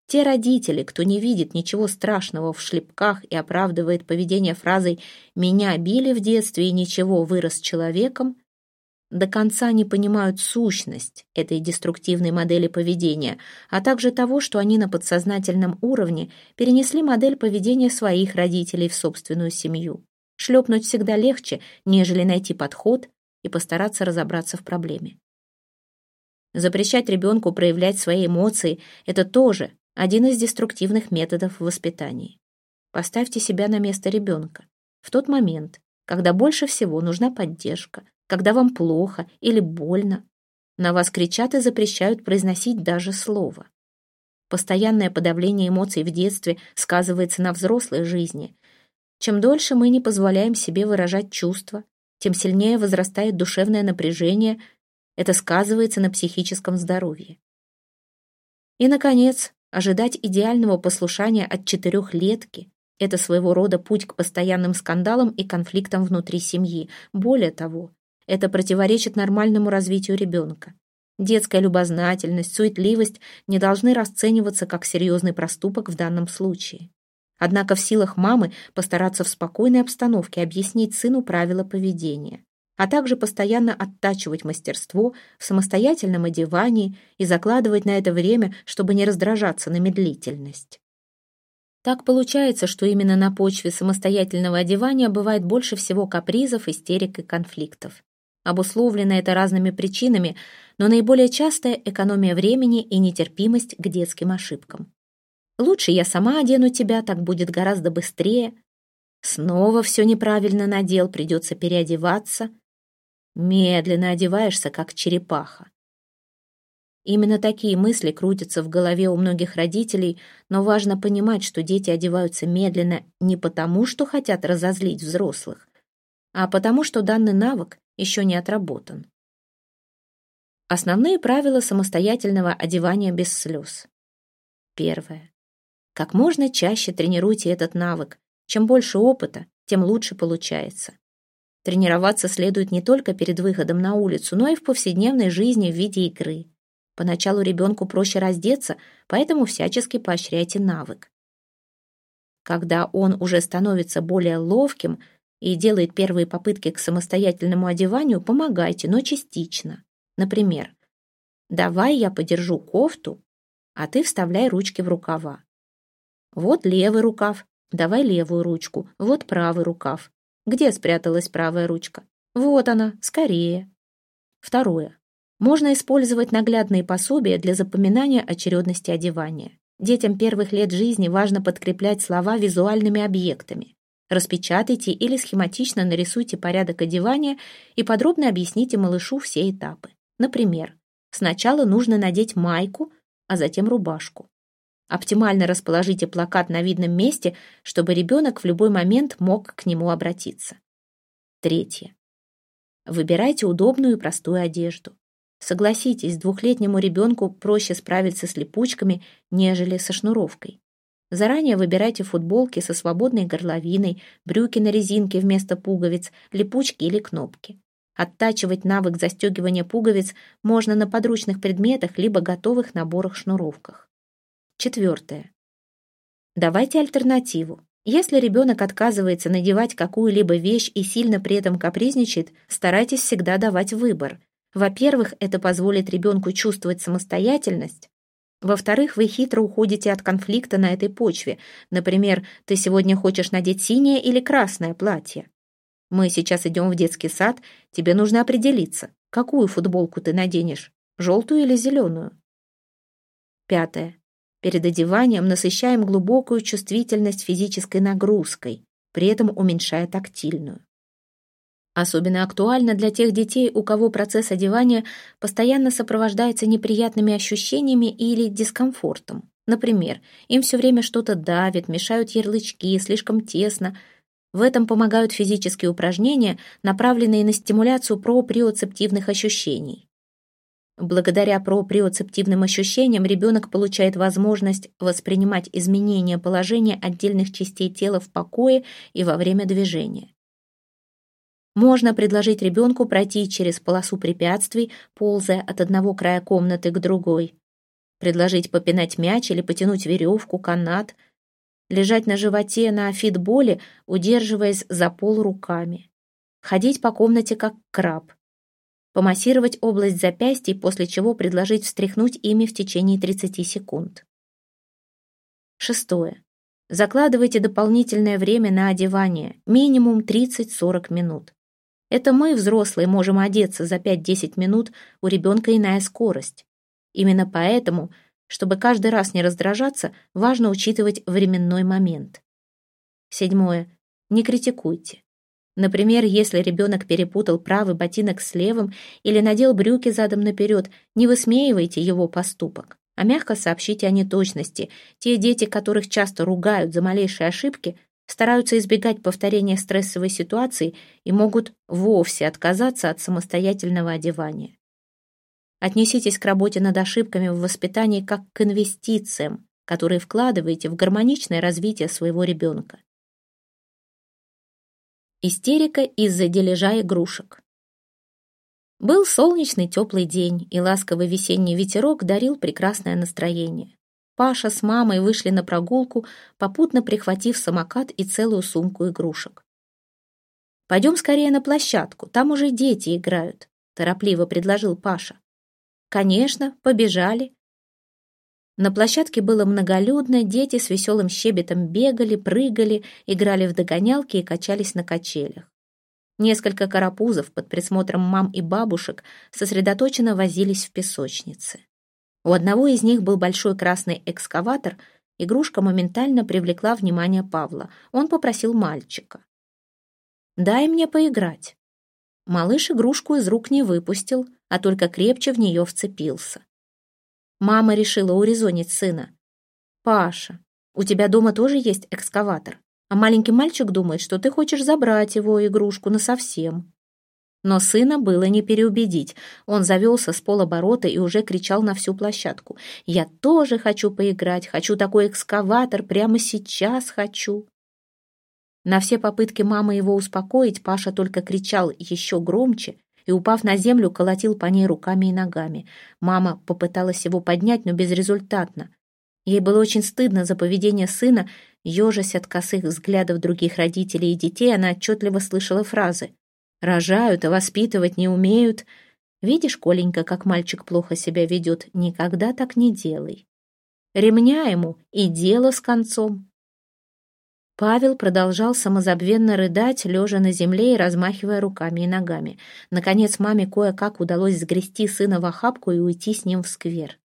Те родители, кто не видит ничего страшного в шлепках и оправдывает поведение фразой «меня били в детстве и ничего, вырос человеком», до конца не понимают сущность этой деструктивной модели поведения, а также того, что они на подсознательном уровне перенесли модель поведения своих родителей в собственную семью. Шлепнуть всегда легче, нежели найти подход и постараться разобраться в проблеме. Запрещать ребенку проявлять свои эмоции – это тоже один из деструктивных методов воспитания. Поставьте себя на место ребенка. В тот момент, когда больше всего нужна поддержка, когда вам плохо или больно. На вас кричат и запрещают произносить даже слово. Постоянное подавление эмоций в детстве сказывается на взрослой жизни. Чем дольше мы не позволяем себе выражать чувства, тем сильнее возрастает душевное напряжение, это сказывается на психическом здоровье. И, наконец, ожидать идеального послушания от четырехлетки – это своего рода путь к постоянным скандалам и конфликтам внутри семьи. Более того, это противоречит нормальному развитию ребенка. Детская любознательность, суетливость не должны расцениваться как серьезный проступок в данном случае. Однако в силах мамы постараться в спокойной обстановке объяснить сыну правила поведения, а также постоянно оттачивать мастерство в самостоятельном одевании и закладывать на это время, чтобы не раздражаться на медлительность. Так получается, что именно на почве самостоятельного одевания бывает больше всего капризов, истерик и конфликтов. Обусловлено это разными причинами, но наиболее частая экономия времени и нетерпимость к детским ошибкам. Лучше я сама одену тебя, так будет гораздо быстрее. Снова все неправильно надел, придется переодеваться. Медленно одеваешься, как черепаха. Именно такие мысли крутятся в голове у многих родителей, но важно понимать, что дети одеваются медленно не потому, что хотят разозлить взрослых, а потому, что данный навык еще не отработан. Основные правила самостоятельного одевания без слез. Первое. Как можно чаще тренируйте этот навык. Чем больше опыта, тем лучше получается. Тренироваться следует не только перед выходом на улицу, но и в повседневной жизни в виде игры. Поначалу ребенку проще раздеться, поэтому всячески поощряйте навык. Когда он уже становится более ловким – и делает первые попытки к самостоятельному одеванию, помогайте, но частично. Например, «Давай я подержу кофту, а ты вставляй ручки в рукава». Вот левый рукав, давай левую ручку, вот правый рукав. Где спряталась правая ручка? Вот она, скорее. Второе. Можно использовать наглядные пособия для запоминания очередности одевания. Детям первых лет жизни важно подкреплять слова визуальными объектами. Распечатайте или схематично нарисуйте порядок одевания и подробно объясните малышу все этапы. Например, сначала нужно надеть майку, а затем рубашку. Оптимально расположите плакат на видном месте, чтобы ребенок в любой момент мог к нему обратиться. Третье. Выбирайте удобную и простую одежду. Согласитесь, двухлетнему ребенку проще справиться с липучками, нежели со шнуровкой. Заранее выбирайте футболки со свободной горловиной, брюки на резинке вместо пуговиц, липучки или кнопки. Оттачивать навык застегивания пуговиц можно на подручных предметах либо готовых наборах-шнуровках. Четвертое. Давайте альтернативу. Если ребенок отказывается надевать какую-либо вещь и сильно при этом капризничает, старайтесь всегда давать выбор. Во-первых, это позволит ребенку чувствовать самостоятельность. Во-вторых, вы хитро уходите от конфликта на этой почве. Например, ты сегодня хочешь надеть синее или красное платье. Мы сейчас идем в детский сад, тебе нужно определиться, какую футболку ты наденешь, желтую или зеленую. Пятое. Перед одеванием насыщаем глубокую чувствительность физической нагрузкой, при этом уменьшая тактильную. Особенно актуально для тех детей, у кого процесс одевания постоянно сопровождается неприятными ощущениями или дискомфортом. Например, им все время что-то давит, мешают ярлычки, слишком тесно – в этом помогают физические упражнения, направленные на стимуляцию проприоцептивных ощущений. Благодаря проприоцептивным ощущениям ребенок получает возможность воспринимать изменения положения отдельных частей тела в покое и во время движения. Можно предложить ребенку пройти через полосу препятствий, ползая от одного края комнаты к другой. Предложить попинать мяч или потянуть веревку, канат, лежать на животе на фитболе, удерживаясь за пол руками, ходить по комнате как краб, помассировать область запястья, после чего предложить встряхнуть ими в течение 30 секунд. Шестое. Закладывайте дополнительное время на одевание, минимум 30-40 минут. Это мы, взрослые, можем одеться за 5-10 минут, у ребенка иная скорость. Именно поэтому – чтобы каждый раз не раздражаться, важно учитывать временной момент. Седьмое. Не критикуйте. Например, если ребенок перепутал правый ботинок с левым или надел брюки задом наперед, не высмеивайте его поступок, а мягко сообщите о неточности. Те дети, которых часто ругают за малейшие ошибки, стараются избегать повторения стрессовой ситуации и могут вовсе отказаться от самостоятельного одевания. Отнеситесь к работе над ошибками в воспитании как к инвестициям, которые вкладываете в гармоничное развитие своего ребенка. Истерика из-за дележа игрушек. Был солнечный теплый день, и ласковый весенний ветерок дарил прекрасное настроение. Паша с мамой вышли на прогулку, попутно прихватив самокат и целую сумку игрушек. «Пойдем скорее на площадку, там уже дети играют», — торопливо предложил Паша. Конечно, побежали. На площадке было многолюдно, дети с веселым щебетом бегали, прыгали, играли в догонялки и качались на качелях. Несколько карапузов под присмотром мам и бабушек сосредоточенно возились в песочнице. У одного из них был большой красный экскаватор, игрушка моментально привлекла внимание Павла. Он попросил мальчика. «Дай мне поиграть». Малыш игрушку из рук не выпустил, а только крепче в нее вцепился. Мама решила урезонить сына. «Паша, у тебя дома тоже есть экскаватор, а маленький мальчик думает, что ты хочешь забрать его игрушку насовсем». Но сына было не переубедить. Он завелся с полоборота и уже кричал на всю площадку. «Я тоже хочу поиграть, хочу такой экскаватор, прямо сейчас хочу». На все попытки мамы его успокоить Паша только кричал еще громче и, упав на землю, колотил по ней руками и ногами. Мама попыталась его поднять, но безрезультатно. Ей было очень стыдно за поведение сына, ежась от косых взглядов других родителей и детей, она отчетливо слышала фразы «Рожают, а воспитывать не умеют». «Видишь, Коленька, как мальчик плохо себя ведет, никогда так не делай». Ремня ему и дело с концом. Павел продолжал самозабвенно рыдать, лежа на земле и размахивая руками и ногами. Наконец маме кое-как удалось сгрести сына в охапку и уйти с ним в сквер.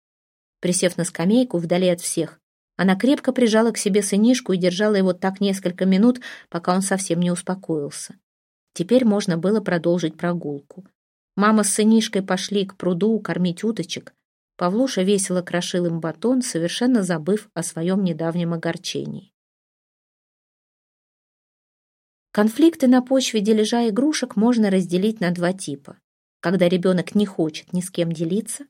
Присев на скамейку вдали от всех, она крепко прижала к себе сынишку и держала его так несколько минут, пока он совсем не успокоился. Теперь можно было продолжить прогулку. Мама с сынишкой пошли к пруду кормить уточек. Павлуша весело крошил им батон, совершенно забыв о своем недавнем огорчении. Конфликты на почве дележа игрушек можно разделить на два типа. Когда ребенок не хочет ни с кем делиться,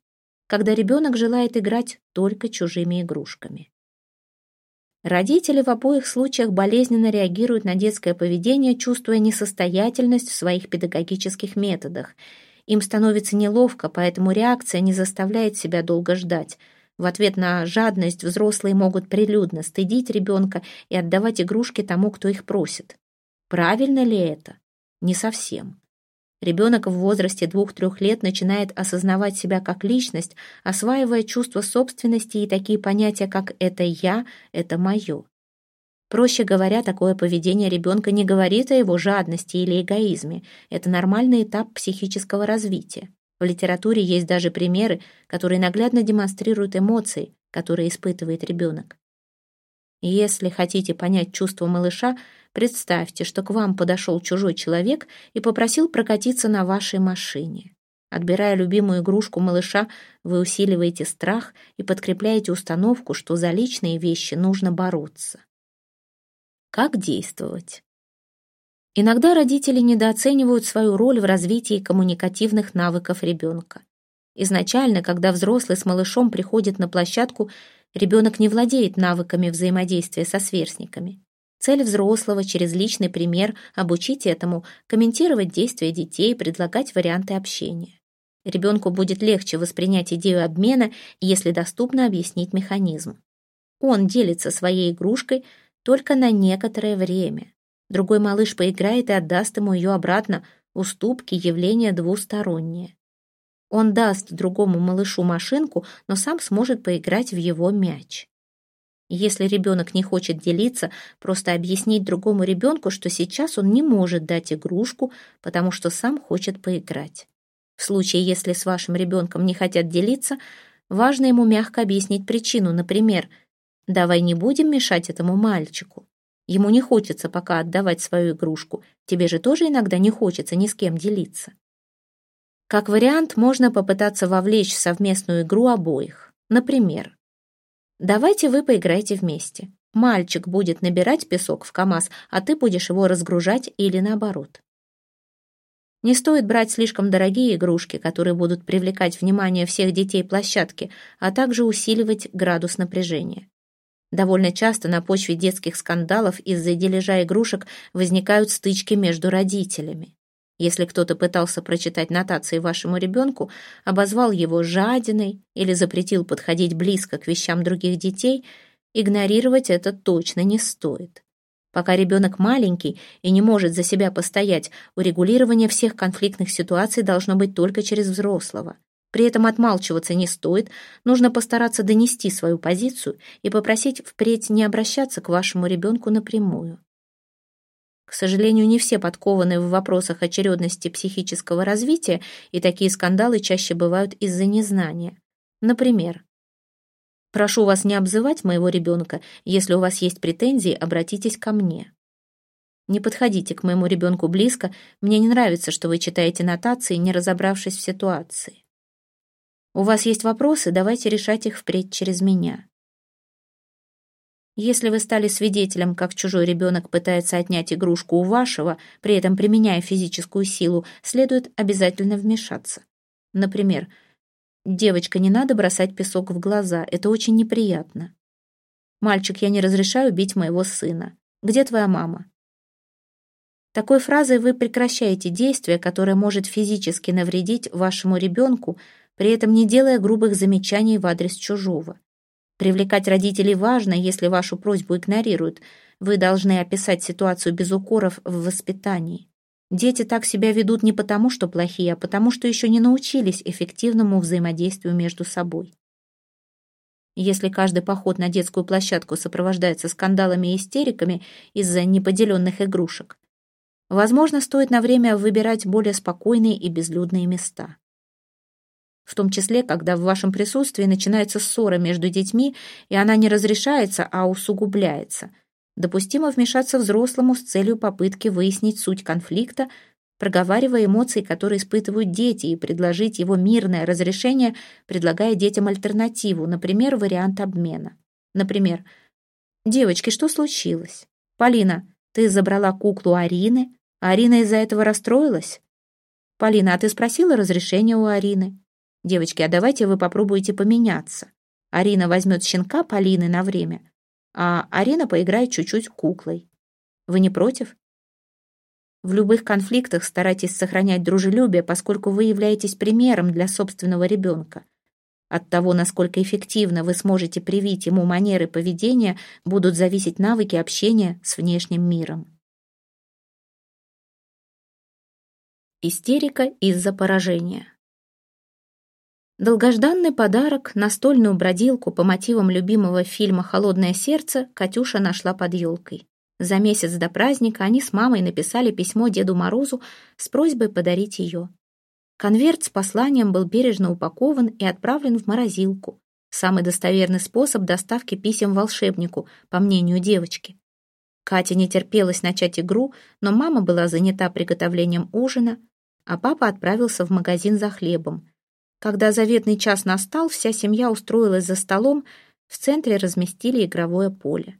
когда ребенок желает играть только чужими игрушками. Родители в обоих случаях болезненно реагируют на детское поведение, чувствуя несостоятельность в своих педагогических методах. Им становится неловко, поэтому реакция не заставляет себя долго ждать. В ответ на жадность взрослые могут прилюдно стыдить ребенка и отдавать игрушки тому, кто их просит. Правильно ли это? Не совсем. Ребенок в возрасте двух-трех лет начинает осознавать себя как личность, осваивая чувство собственности и такие понятия, как «это я», «это мое». Проще говоря, такое поведение ребенка не говорит о его жадности или эгоизме. Это нормальный этап психического развития. В литературе есть даже примеры, которые наглядно демонстрируют эмоции, которые испытывает ребенок. Если хотите понять чувство малыша, Представьте, что к вам подошел чужой человек и попросил прокатиться на вашей машине. Отбирая любимую игрушку малыша, вы усиливаете страх и подкрепляете установку, что за личные вещи нужно бороться. Как действовать? Иногда родители недооценивают свою роль в развитии коммуникативных навыков ребенка. Изначально, когда взрослый с малышом приходит на площадку, ребенок не владеет навыками взаимодействия со сверстниками. Цель взрослого через личный пример обучить этому, комментировать действия детей, предлагать варианты общения. Ребенку будет легче воспринять идею обмена, если доступно объяснить механизм. Он делится своей игрушкой только на некоторое время. Другой малыш поиграет и отдаст ему ее обратно. Уступки – явление двустороннее. Он даст другому малышу машинку, но сам сможет поиграть в его мяч. Если ребенок не хочет делиться, просто объяснить другому ребенку, что сейчас он не может дать игрушку, потому что сам хочет поиграть. В случае, если с вашим ребенком не хотят делиться, важно ему мягко объяснить причину, например, «давай не будем мешать этому мальчику». Ему не хочется пока отдавать свою игрушку, тебе же тоже иногда не хочется ни с кем делиться. Как вариант, можно попытаться вовлечь совместную игру обоих. Например, Давайте вы поиграете вместе. Мальчик будет набирать песок в КАМАЗ, а ты будешь его разгружать или наоборот. Не стоит брать слишком дорогие игрушки, которые будут привлекать внимание всех детей площадки, а также усиливать градус напряжения. Довольно часто на почве детских скандалов из-за дележа игрушек возникают стычки между родителями. Если кто-то пытался прочитать нотации вашему ребенку, обозвал его жадиной или запретил подходить близко к вещам других детей, игнорировать это точно не стоит. Пока ребенок маленький и не может за себя постоять, урегулирование всех конфликтных ситуаций должно быть только через взрослого. При этом отмалчиваться не стоит, нужно постараться донести свою позицию и попросить впредь не обращаться к вашему ребенку напрямую. К сожалению, не все подкованы в вопросах очередности психического развития, и такие скандалы чаще бывают из-за незнания. Например, «Прошу вас не обзывать моего ребенка. Если у вас есть претензии, обратитесь ко мне». Не подходите к моему ребенку близко. Мне не нравится, что вы читаете нотации, не разобравшись в ситуации. У вас есть вопросы, давайте решать их впредь через меня. Если вы стали свидетелем, как чужой ребенок пытается отнять игрушку у вашего, при этом применяя физическую силу, следует обязательно вмешаться. Например, «Девочка, не надо бросать песок в глаза, это очень неприятно». «Мальчик, я не разрешаю бить моего сына. Где твоя мама?» Такой фразой вы прекращаете действие, которое может физически навредить вашему ребенку, при этом не делая грубых замечаний в адрес чужого. Привлекать родителей важно, если вашу просьбу игнорируют. Вы должны описать ситуацию без укоров в воспитании. Дети так себя ведут не потому, что плохие, а потому, что еще не научились эффективному взаимодействию между собой. Если каждый поход на детскую площадку сопровождается скандалами и истериками из-за неподеленных игрушек, возможно, стоит на время выбирать более спокойные и безлюдные места в том числе, когда в вашем присутствии начинается ссора между детьми, и она не разрешается, а усугубляется. Допустимо вмешаться взрослому с целью попытки выяснить суть конфликта, проговаривая эмоции, которые испытывают дети, и предложить его мирное разрешение, предлагая детям альтернативу, например, вариант обмена. Например, «Девочки, что случилось? Полина, ты забрала куклу Арины, Арина из-за этого расстроилась?» «Полина, а ты спросила разрешения у Арины?» «Девочки, а давайте вы попробуете поменяться. Арина возьмет щенка Полины на время, а Арина поиграет чуть-чуть куклой. Вы не против?» В любых конфликтах старайтесь сохранять дружелюбие, поскольку вы являетесь примером для собственного ребенка. От того, насколько эффективно вы сможете привить ему манеры поведения, будут зависеть навыки общения с внешним миром. Истерика из-за поражения. Долгожданный подарок, настольную бродилку по мотивам любимого фильма «Холодное сердце» Катюша нашла под елкой. За месяц до праздника они с мамой написали письмо Деду Морозу с просьбой подарить ее. Конверт с посланием был бережно упакован и отправлен в морозилку. Самый достоверный способ доставки писем волшебнику, по мнению девочки. Катя не терпелась начать игру, но мама была занята приготовлением ужина, а папа отправился в магазин за хлебом. Когда заветный час настал, вся семья устроилась за столом, в центре разместили игровое поле.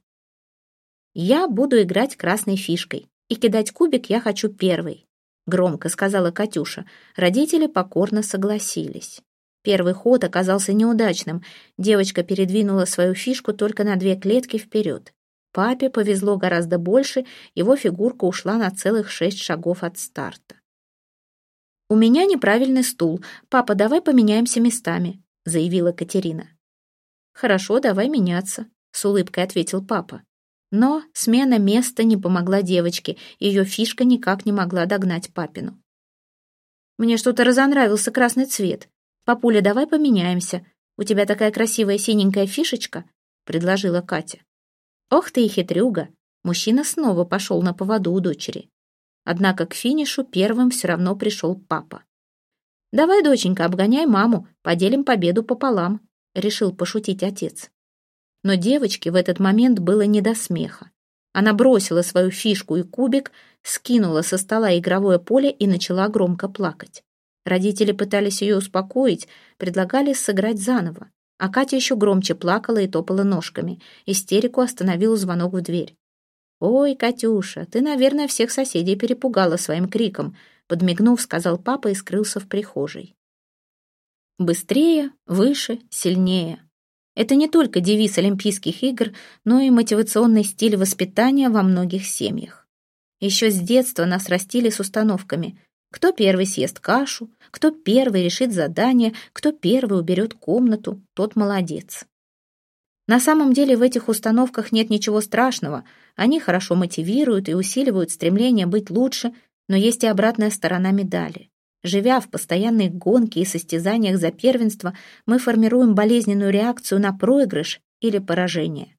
«Я буду играть красной фишкой, и кидать кубик я хочу первый», — громко сказала Катюша. Родители покорно согласились. Первый ход оказался неудачным. Девочка передвинула свою фишку только на две клетки вперед. Папе повезло гораздо больше, его фигурка ушла на целых шесть шагов от старта. «У меня неправильный стул. Папа, давай поменяемся местами», — заявила Катерина. «Хорошо, давай меняться», — с улыбкой ответил папа. Но смена места не помогла девочке, ее фишка никак не могла догнать папину. «Мне что-то разонравился красный цвет. Папуля, давай поменяемся. У тебя такая красивая синенькая фишечка», — предложила Катя. «Ох ты и хитрюга!» Мужчина снова пошел на поводу у дочери. Однако к финишу первым все равно пришел папа. «Давай, доченька, обгоняй маму, поделим победу пополам», — решил пошутить отец. Но девочке в этот момент было не до смеха. Она бросила свою фишку и кубик, скинула со стола игровое поле и начала громко плакать. Родители пытались ее успокоить, предлагали сыграть заново. А Катя еще громче плакала и топала ножками. Истерику остановил звонок в дверь. «Ой, Катюша, ты, наверное, всех соседей перепугала своим криком», подмигнув, сказал папа и скрылся в прихожей. Быстрее, выше, сильнее. Это не только девиз Олимпийских игр, но и мотивационный стиль воспитания во многих семьях. Еще с детства нас растили с установками кто первый съест кашу, кто первый решит задание, кто первый уберет комнату, тот молодец. На самом деле в этих установках нет ничего страшного, они хорошо мотивируют и усиливают стремление быть лучше, но есть и обратная сторона медали. Живя в постоянной гонке и состязаниях за первенство, мы формируем болезненную реакцию на проигрыш или поражение.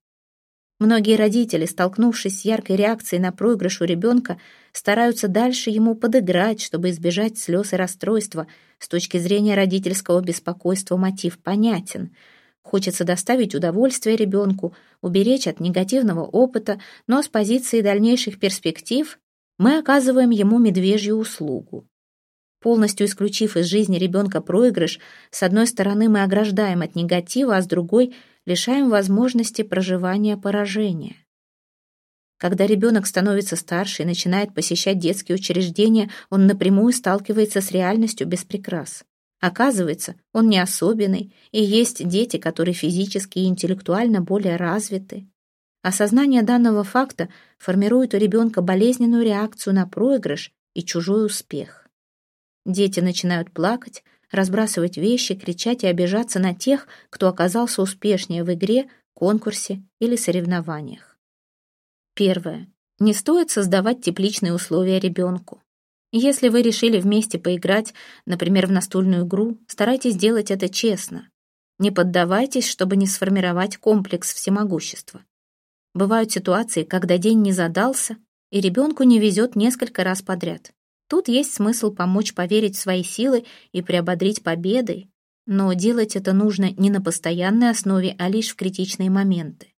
Многие родители, столкнувшись с яркой реакцией на проигрыш у ребенка, стараются дальше ему подыграть, чтобы избежать слез и расстройства. С точки зрения родительского беспокойства мотив понятен. Хочется доставить удовольствие ребенку, уберечь от негативного опыта, но с позиции дальнейших перспектив мы оказываем ему медвежью услугу. Полностью исключив из жизни ребенка проигрыш, с одной стороны мы ограждаем от негатива, а с другой лишаем возможности проживания поражения. Когда ребенок становится старше и начинает посещать детские учреждения, он напрямую сталкивается с реальностью без прикрас. Оказывается, он не особенный, и есть дети, которые физически и интеллектуально более развиты. Осознание данного факта формирует у ребенка болезненную реакцию на проигрыш и чужой успех. Дети начинают плакать, разбрасывать вещи, кричать и обижаться на тех, кто оказался успешнее в игре, конкурсе или соревнованиях. Первое. Не стоит создавать тепличные условия ребенку. Если вы решили вместе поиграть, например, в настольную игру, старайтесь делать это честно. Не поддавайтесь, чтобы не сформировать комплекс всемогущества. Бывают ситуации, когда день не задался, и ребенку не везет несколько раз подряд. Тут есть смысл помочь поверить в свои силы и приободрить победой, но делать это нужно не на постоянной основе, а лишь в критичные моменты.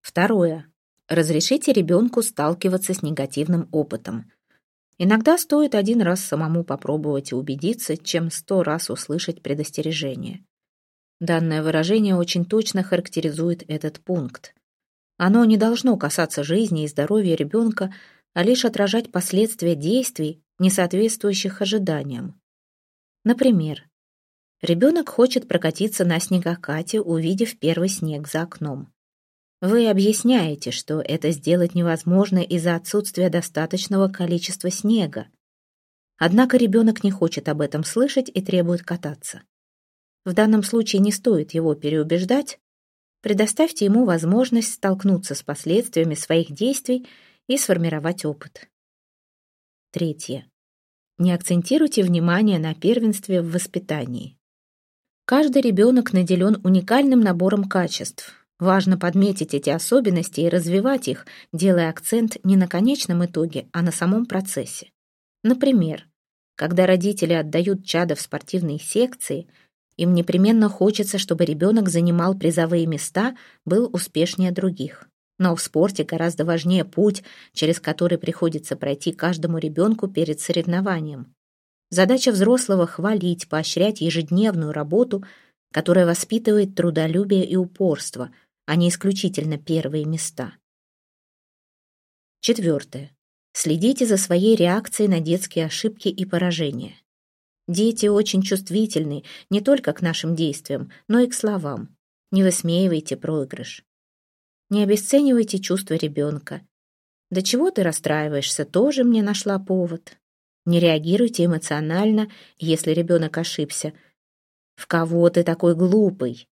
Второе. Разрешите ребенку сталкиваться с негативным опытом. Иногда стоит один раз самому попробовать и убедиться, чем сто раз услышать предостережение. Данное выражение очень точно характеризует этот пункт. Оно не должно касаться жизни и здоровья ребенка, а лишь отражать последствия действий, не соответствующих ожиданиям. Например, ребенок хочет прокатиться на снегокате, увидев первый снег за окном. Вы объясняете, что это сделать невозможно из-за отсутствия достаточного количества снега. Однако ребенок не хочет об этом слышать и требует кататься. В данном случае не стоит его переубеждать. Предоставьте ему возможность столкнуться с последствиями своих действий и сформировать опыт. Третье. Не акцентируйте внимание на первенстве в воспитании. Каждый ребенок наделен уникальным набором качеств, Важно подметить эти особенности и развивать их, делая акцент не на конечном итоге, а на самом процессе. Например, когда родители отдают чада в спортивные секции, им непременно хочется, чтобы ребенок занимал призовые места, был успешнее других. Но в спорте гораздо важнее путь, через который приходится пройти каждому ребенку перед соревнованием. Задача взрослого — хвалить, поощрять ежедневную работу, которая воспитывает трудолюбие и упорство — а не исключительно первые места. Четвертое. Следите за своей реакцией на детские ошибки и поражения. Дети очень чувствительны не только к нашим действиям, но и к словам. Не высмеивайте проигрыш. Не обесценивайте чувства ребенка. До чего ты расстраиваешься, тоже мне нашла повод. Не реагируйте эмоционально, если ребенок ошибся. В кого ты такой глупый?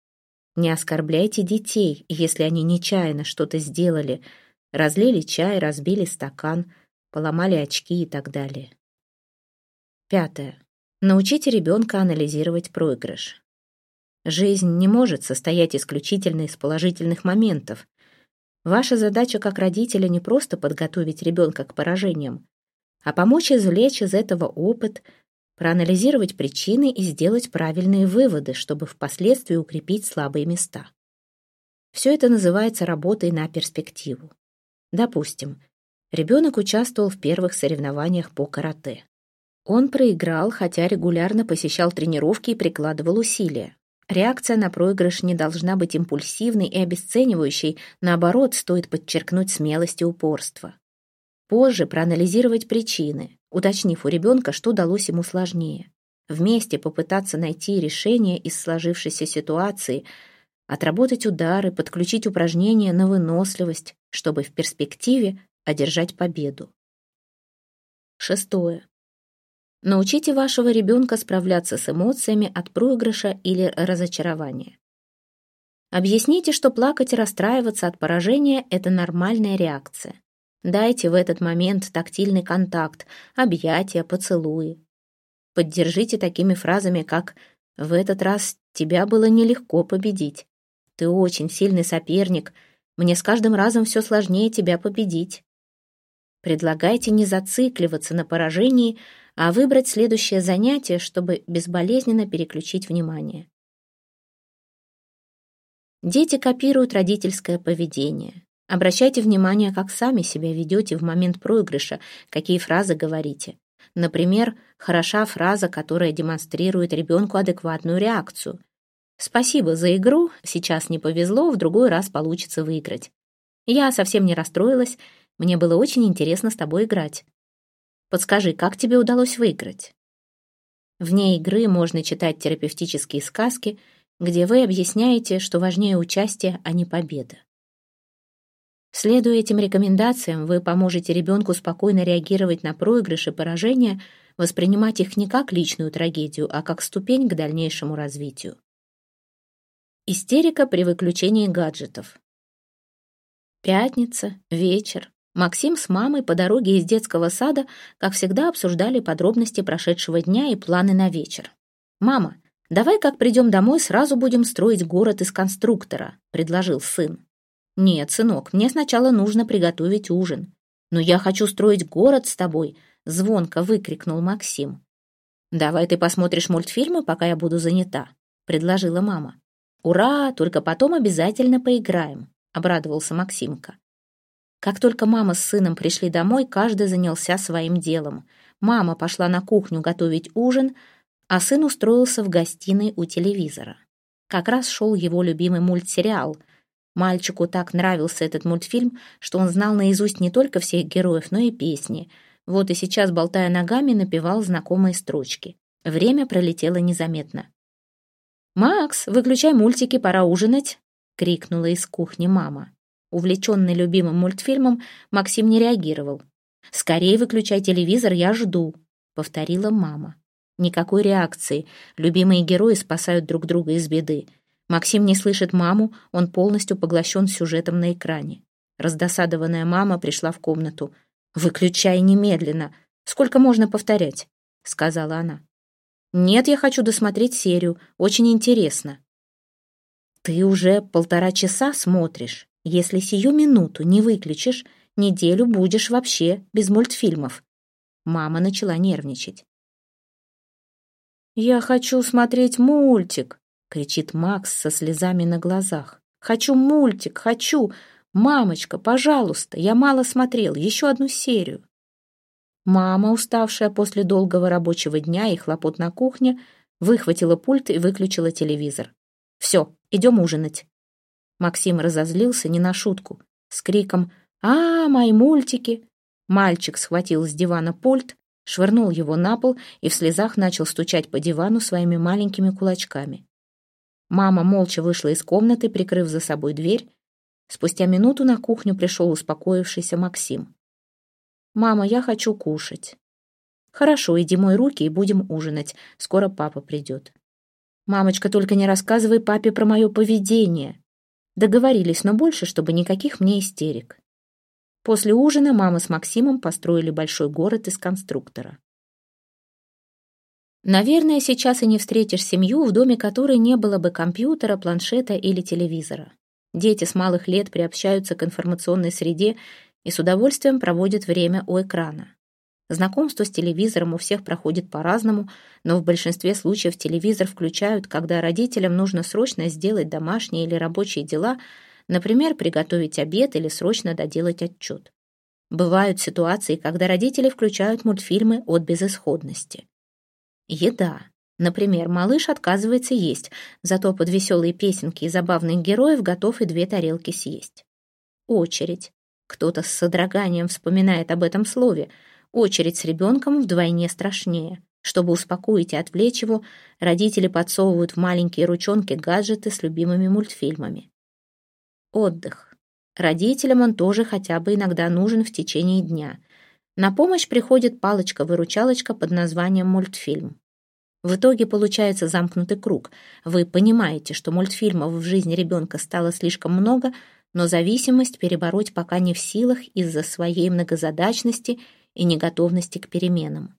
Не оскорбляйте детей, если они нечаянно что-то сделали, разлили чай, разбили стакан, поломали очки и так далее. Пятое. Научите ребенка анализировать проигрыш. Жизнь не может состоять исключительно из положительных моментов. Ваша задача как родителя не просто подготовить ребенка к поражениям, а помочь извлечь из этого опыт, проанализировать причины и сделать правильные выводы, чтобы впоследствии укрепить слабые места. Все это называется работой на перспективу. Допустим, ребенок участвовал в первых соревнованиях по карате. Он проиграл, хотя регулярно посещал тренировки и прикладывал усилия. Реакция на проигрыш не должна быть импульсивной и обесценивающей, наоборот, стоит подчеркнуть смелость и упорство. Позже проанализировать причины, уточнив у ребенка, что далось ему сложнее. Вместе попытаться найти решение из сложившейся ситуации, отработать удары, подключить упражнения на выносливость, чтобы в перспективе одержать победу. Шестое. Научите вашего ребенка справляться с эмоциями от проигрыша или разочарования. Объясните, что плакать и расстраиваться от поражения – это нормальная реакция. Дайте в этот момент тактильный контакт, объятия, поцелуи. Поддержите такими фразами, как «В этот раз тебя было нелегко победить. Ты очень сильный соперник. Мне с каждым разом все сложнее тебя победить». Предлагайте не зацикливаться на поражении, а выбрать следующее занятие, чтобы безболезненно переключить внимание. Дети копируют родительское поведение. Обращайте внимание, как сами себя ведете в момент проигрыша, какие фразы говорите. Например, хороша фраза, которая демонстрирует ребенку адекватную реакцию. «Спасибо за игру, сейчас не повезло, в другой раз получится выиграть». Я совсем не расстроилась, мне было очень интересно с тобой играть. Подскажи, как тебе удалось выиграть? Вне игры можно читать терапевтические сказки, где вы объясняете, что важнее участие, а не победа. Следуя этим рекомендациям, вы поможете ребенку спокойно реагировать на проигрыш и поражения, воспринимать их не как личную трагедию, а как ступень к дальнейшему развитию. Истерика при выключении гаджетов. Пятница, вечер. Максим с мамой по дороге из детского сада, как всегда, обсуждали подробности прошедшего дня и планы на вечер. «Мама, давай, как придем домой, сразу будем строить город из конструктора», — предложил сын. «Нет, сынок, мне сначала нужно приготовить ужин. Но я хочу строить город с тобой», — звонко выкрикнул Максим. «Давай ты посмотришь мультфильмы, пока я буду занята», — предложила мама. «Ура! Только потом обязательно поиграем», — обрадовался Максимка. Как только мама с сыном пришли домой, каждый занялся своим делом. Мама пошла на кухню готовить ужин, а сын устроился в гостиной у телевизора. Как раз шел его любимый мультсериал. Мальчику так нравился этот мультфильм, что он знал наизусть не только всех героев, но и песни. Вот и сейчас, болтая ногами, напевал знакомые строчки. Время пролетело незаметно. «Макс, выключай мультики, пора ужинать!» — крикнула из кухни мама. Увлеченный любимым мультфильмом, Максим не реагировал. «Скорее выключай телевизор, я жду», — повторила мама. Никакой реакции. Любимые герои спасают друг друга из беды. Максим не слышит маму, он полностью поглощен сюжетом на экране. Раздосадованная мама пришла в комнату. «Выключай немедленно! Сколько можно повторять?» — сказала она. «Нет, я хочу досмотреть серию. Очень интересно». «Ты уже полтора часа смотришь. Если сию минуту не выключишь, неделю будешь вообще без мультфильмов». Мама начала нервничать. «Я хочу смотреть мультик!» — кричит Макс со слезами на глазах. «Хочу мультик, хочу! Мамочка, пожалуйста, я мало смотрел, еще одну серию!» Мама, уставшая после долгого рабочего дня и хлопот на кухне, выхватила пульт и выключила телевизор. «Все, идем ужинать!» Максим разозлился не на шутку. С криком «А, мои мультики!» Мальчик схватил с дивана пульт, швырнул его на пол и в слезах начал стучать по дивану своими маленькими кулачками. Мама молча вышла из комнаты, прикрыв за собой дверь. Спустя минуту на кухню пришел успокоившийся Максим. «Мама, я хочу кушать». «Хорошо, иди мой руки и будем ужинать. Скоро папа придет». «Мамочка, только не рассказывай папе про мое поведение». Договорились, но больше, чтобы никаких мне истерик. После ужина мама с Максимом построили большой город из конструктора. Наверное, сейчас и не встретишь семью, в доме которой не было бы компьютера, планшета или телевизора. Дети с малых лет приобщаются к информационной среде и с удовольствием проводят время у экрана. Знакомство с телевизором у всех проходит по-разному, но в большинстве случаев телевизор включают, когда родителям нужно срочно сделать домашние или рабочие дела – Например, приготовить обед или срочно доделать отчет. Бывают ситуации, когда родители включают мультфильмы от безысходности. Еда. Например, малыш отказывается есть, зато под веселые песенки и забавных героев готов и две тарелки съесть. Очередь. Кто-то с содроганием вспоминает об этом слове. Очередь с ребенком вдвойне страшнее. Чтобы успокоить и отвлечь его, родители подсовывают в маленькие ручонки гаджеты с любимыми мультфильмами. Отдых. Родителям он тоже хотя бы иногда нужен в течение дня. На помощь приходит палочка-выручалочка под названием мультфильм. В итоге получается замкнутый круг. Вы понимаете, что мультфильмов в жизни ребенка стало слишком много, но зависимость перебороть пока не в силах из-за своей многозадачности и неготовности к переменам.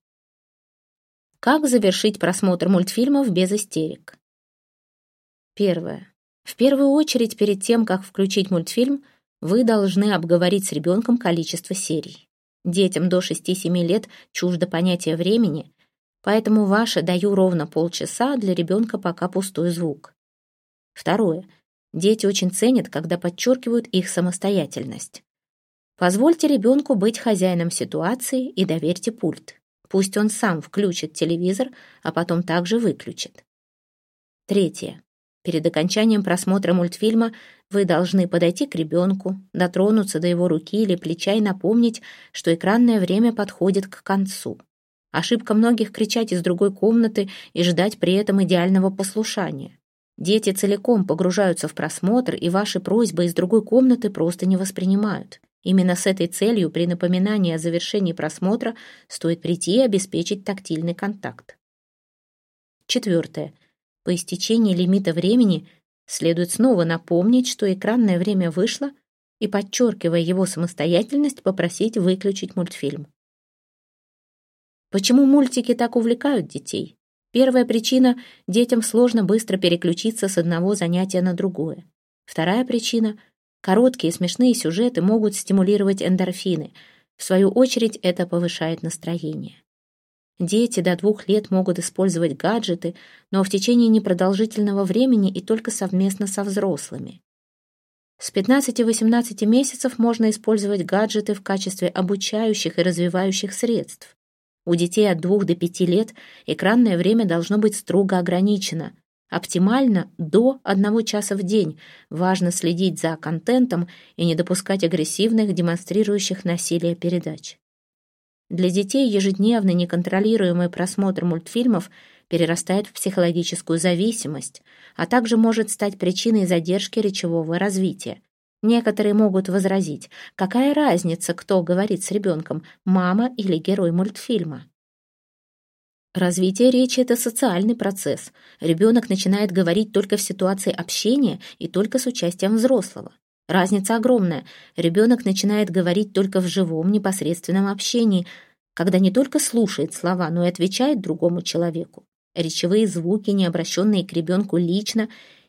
Как завершить просмотр мультфильмов без истерик? Первое. В первую очередь, перед тем, как включить мультфильм, вы должны обговорить с ребенком количество серий. Детям до 6-7 лет чуждо понятие времени, поэтому ваше «даю ровно полчаса» для ребенка пока пустой звук. Второе. Дети очень ценят, когда подчеркивают их самостоятельность. Позвольте ребенку быть хозяином ситуации и доверьте пульт. Пусть он сам включит телевизор, а потом также выключит. Третье. Перед окончанием просмотра мультфильма вы должны подойти к ребенку, дотронуться до его руки или плеча и напомнить, что экранное время подходит к концу. Ошибка многих кричать из другой комнаты и ждать при этом идеального послушания. Дети целиком погружаются в просмотр, и ваши просьбы из другой комнаты просто не воспринимают. Именно с этой целью при напоминании о завершении просмотра стоит прийти и обеспечить тактильный контакт. Четвертое. По истечении лимита времени следует снова напомнить, что экранное время вышло, и, подчеркивая его самостоятельность, попросить выключить мультфильм. Почему мультики так увлекают детей? Первая причина – детям сложно быстро переключиться с одного занятия на другое. Вторая причина – короткие смешные сюжеты могут стимулировать эндорфины. В свою очередь это повышает настроение. Дети до двух лет могут использовать гаджеты, но в течение непродолжительного времени и только совместно со взрослыми. С 15-18 месяцев можно использовать гаджеты в качестве обучающих и развивающих средств. У детей от 2 до 5 лет экранное время должно быть строго ограничено. Оптимально до 1 часа в день. Важно следить за контентом и не допускать агрессивных, демонстрирующих насилие передач. Для детей ежедневный неконтролируемый просмотр мультфильмов перерастает в психологическую зависимость, а также может стать причиной задержки речевого развития. Некоторые могут возразить, какая разница, кто говорит с ребенком, мама или герой мультфильма. Развитие речи – это социальный процесс. Ребенок начинает говорить только в ситуации общения и только с участием взрослого. Разница огромная. Ребенок начинает говорить только в живом, непосредственном общении, когда не только слушает слова, но и отвечает другому человеку. Речевые звуки, не обращенные к ребенку лично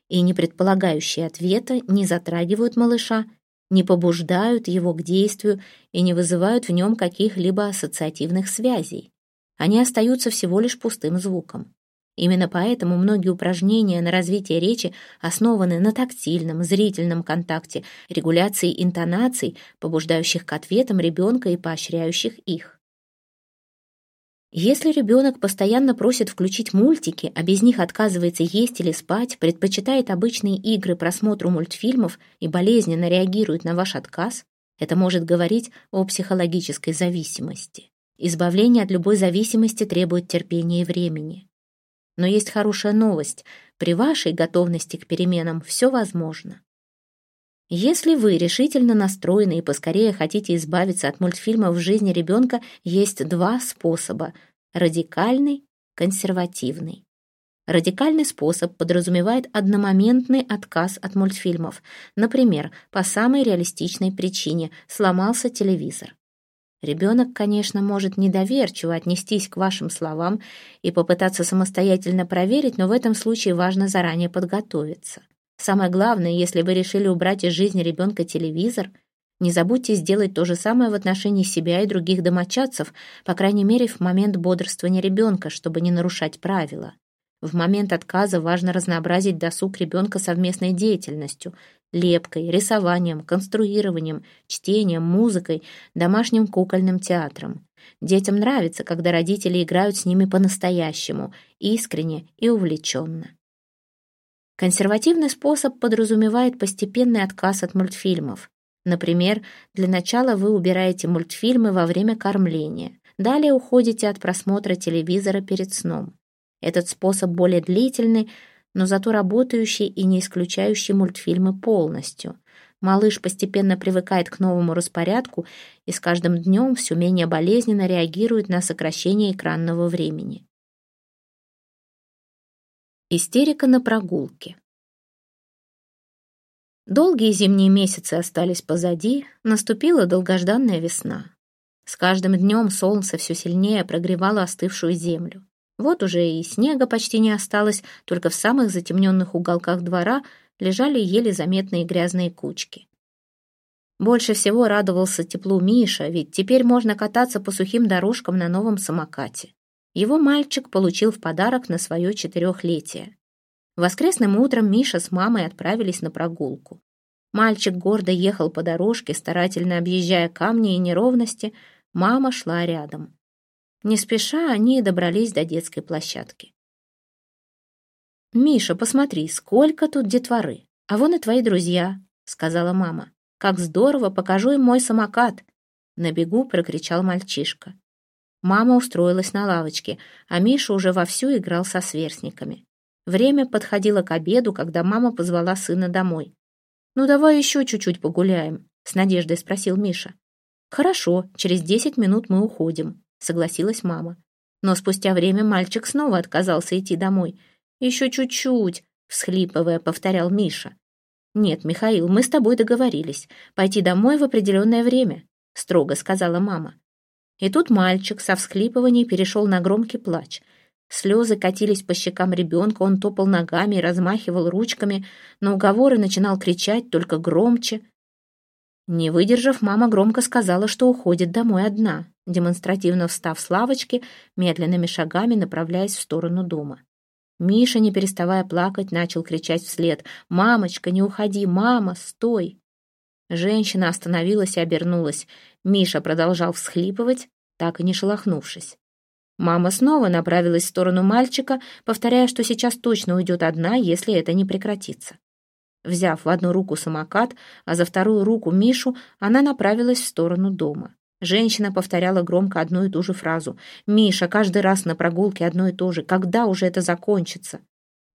и не предполагающие ответа, не затрагивают малыша, не побуждают его к действию и не вызывают в нем каких-либо ассоциативных связей. Они остаются всего лишь пустым звуком. Именно поэтому многие упражнения на развитие речи основаны на тактильном, зрительном контакте, регуляции интонаций, побуждающих к ответам ребенка и поощряющих их. Если ребенок постоянно просит включить мультики, а без них отказывается есть или спать, предпочитает обычные игры просмотру мультфильмов и болезненно реагирует на ваш отказ, это может говорить о психологической зависимости. Избавление от любой зависимости требует терпения и времени. Но есть хорошая новость. При вашей готовности к переменам все возможно. Если вы решительно настроены и поскорее хотите избавиться от мультфильмов в жизни ребенка, есть два способа – радикальный, консервативный. Радикальный способ подразумевает одномоментный отказ от мультфильмов. Например, по самой реалистичной причине – сломался телевизор. Ребенок, конечно, может недоверчиво отнестись к вашим словам и попытаться самостоятельно проверить, но в этом случае важно заранее подготовиться. Самое главное, если вы решили убрать из жизни ребенка телевизор, не забудьте сделать то же самое в отношении себя и других домочадцев, по крайней мере, в момент бодрствования ребенка, чтобы не нарушать правила. В момент отказа важно разнообразить досуг ребенка совместной деятельностью, лепкой, рисованием, конструированием, чтением, музыкой, домашним кукольным театром. Детям нравится, когда родители играют с ними по-настоящему, искренне и увлеченно. Консервативный способ подразумевает постепенный отказ от мультфильмов. Например, для начала вы убираете мультфильмы во время кормления, далее уходите от просмотра телевизора перед сном. Этот способ более длительный, но зато работающий и не исключающий мультфильмы полностью. Малыш постепенно привыкает к новому распорядку и с каждым днем все менее болезненно реагирует на сокращение экранного времени. Истерика на прогулке. Долгие зимние месяцы остались позади, наступила долгожданная весна. С каждым днем солнце все сильнее прогревало остывшую землю. Вот уже и снега почти не осталось, только в самых затемненных уголках двора лежали еле заметные грязные кучки. Больше всего радовался теплу Миша, ведь теперь можно кататься по сухим дорожкам на новом самокате. Его мальчик получил в подарок на свое четырехлетие. Воскресным утром Миша с мамой отправились на прогулку. Мальчик гордо ехал по дорожке, старательно объезжая камни и неровности, мама шла рядом. Не спеша они добрались до детской площадки. «Миша, посмотри, сколько тут детворы! А вон и твои друзья!» — сказала мама. «Как здорово! Покажу им мой самокат!» На бегу прокричал мальчишка. Мама устроилась на лавочке, а Миша уже вовсю играл со сверстниками. Время подходило к обеду, когда мама позвала сына домой. «Ну, давай еще чуть-чуть погуляем», — с надеждой спросил Миша. «Хорошо, через десять минут мы уходим», — согласилась мама. Но спустя время мальчик снова отказался идти домой. «Еще чуть-чуть», — всхлипывая, повторял Миша. «Нет, Михаил, мы с тобой договорились. Пойти домой в определенное время», — строго сказала мама. И тут мальчик со всхлипыванием перешел на громкий плач. Слезы катились по щекам ребенка, он топал ногами и размахивал ручками, на уговоры начинал кричать только громче. Не выдержав, мама громко сказала, что уходит домой одна, демонстративно встав с лавочки, медленными шагами направляясь в сторону дома. Миша, не переставая плакать, начал кричать вслед «Мамочка, не уходи! Мама, стой!» Женщина остановилась и обернулась. Миша продолжал всхлипывать, так и не шелохнувшись. Мама снова направилась в сторону мальчика, повторяя, что сейчас точно уйдет одна, если это не прекратится. Взяв в одну руку самокат, а за вторую руку Мишу, она направилась в сторону дома. Женщина повторяла громко одну и ту же фразу. «Миша, каждый раз на прогулке одно и то же. Когда уже это закончится?»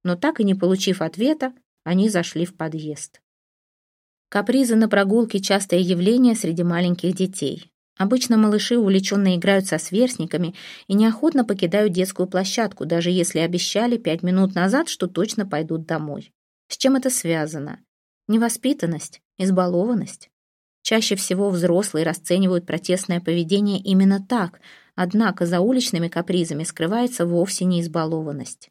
Но так и не получив ответа, они зашли в подъезд. Капризы на прогулке – частое явление среди маленьких детей. Обычно малыши увлеченно играют со сверстниками и неохотно покидают детскую площадку, даже если обещали пять минут назад, что точно пойдут домой. С чем это связано? Невоспитанность, избалованность. Чаще всего взрослые расценивают протестное поведение именно так, однако за уличными капризами скрывается вовсе не избалованность.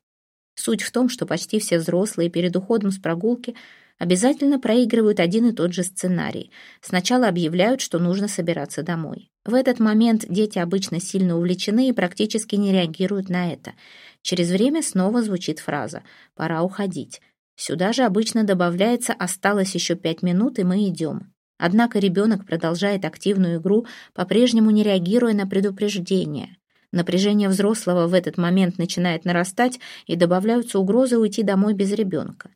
Суть в том, что почти все взрослые перед уходом с прогулки – обязательно проигрывают один и тот же сценарий. Сначала объявляют, что нужно собираться домой. В этот момент дети обычно сильно увлечены и практически не реагируют на это. Через время снова звучит фраза «пора уходить». Сюда же обычно добавляется «осталось еще пять минут, и мы идем». Однако ребенок продолжает активную игру, по-прежнему не реагируя на предупреждение. Напряжение взрослого в этот момент начинает нарастать, и добавляются угрозы уйти домой без ребенка.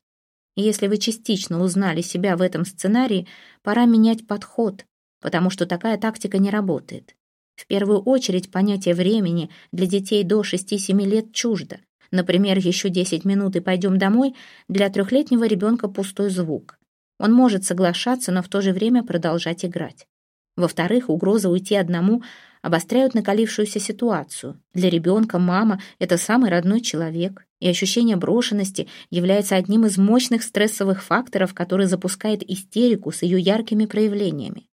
Если вы частично узнали себя в этом сценарии, пора менять подход, потому что такая тактика не работает. В первую очередь понятие времени для детей до 6-7 лет чуждо. Например, еще 10 минут и пойдем домой, для трехлетнего ребенка пустой звук. Он может соглашаться, но в то же время продолжать играть. Во-вторых, угроза уйти одному обостряют накалившуюся ситуацию. Для ребенка мама — это самый родной человек, и ощущение брошенности является одним из мощных стрессовых факторов, который запускает истерику с ее яркими проявлениями.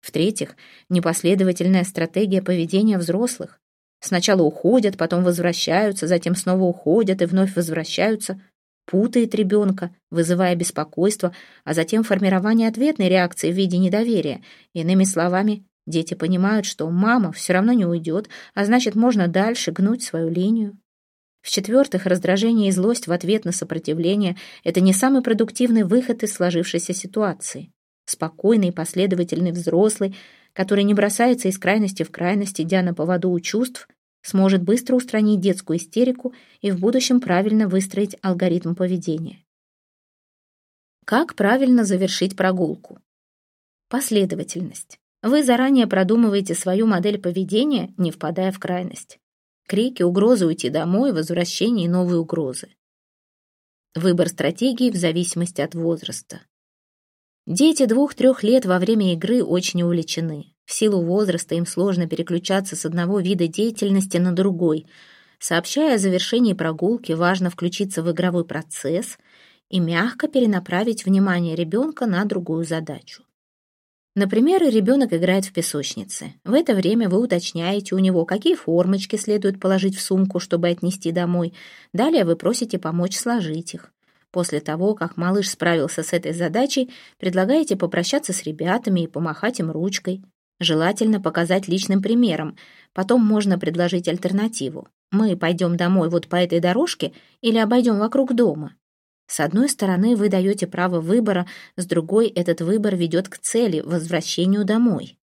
В-третьих, непоследовательная стратегия поведения взрослых. Сначала уходят, потом возвращаются, затем снова уходят и вновь возвращаются, путает ребенка, вызывая беспокойство, а затем формирование ответной реакции в виде недоверия. Иными словами, Дети понимают, что мама все равно не уйдет, а значит, можно дальше гнуть свою линию. В-четвертых, раздражение и злость в ответ на сопротивление – это не самый продуктивный выход из сложившейся ситуации. Спокойный и последовательный взрослый, который не бросается из крайности в крайность, идя на поводу у чувств, сможет быстро устранить детскую истерику и в будущем правильно выстроить алгоритм поведения. Как правильно завершить прогулку? Последовательность. Вы заранее продумываете свою модель поведения, не впадая в крайность. Крики, угрозы уйти домой, возвращение и новые угрозы. Выбор стратегии в зависимости от возраста. Дети двух-трех лет во время игры очень увлечены. В силу возраста им сложно переключаться с одного вида деятельности на другой. Сообщая о завершении прогулки, важно включиться в игровой процесс и мягко перенаправить внимание ребенка на другую задачу. Например, ребенок играет в песочнице. В это время вы уточняете у него, какие формочки следует положить в сумку, чтобы отнести домой. Далее вы просите помочь сложить их. После того, как малыш справился с этой задачей, предлагаете попрощаться с ребятами и помахать им ручкой. Желательно показать личным примером. Потом можно предложить альтернативу. Мы пойдем домой вот по этой дорожке или обойдем вокруг дома. С одной стороны, вы даете право выбора, с другой этот выбор ведет к цели, возвращению домой.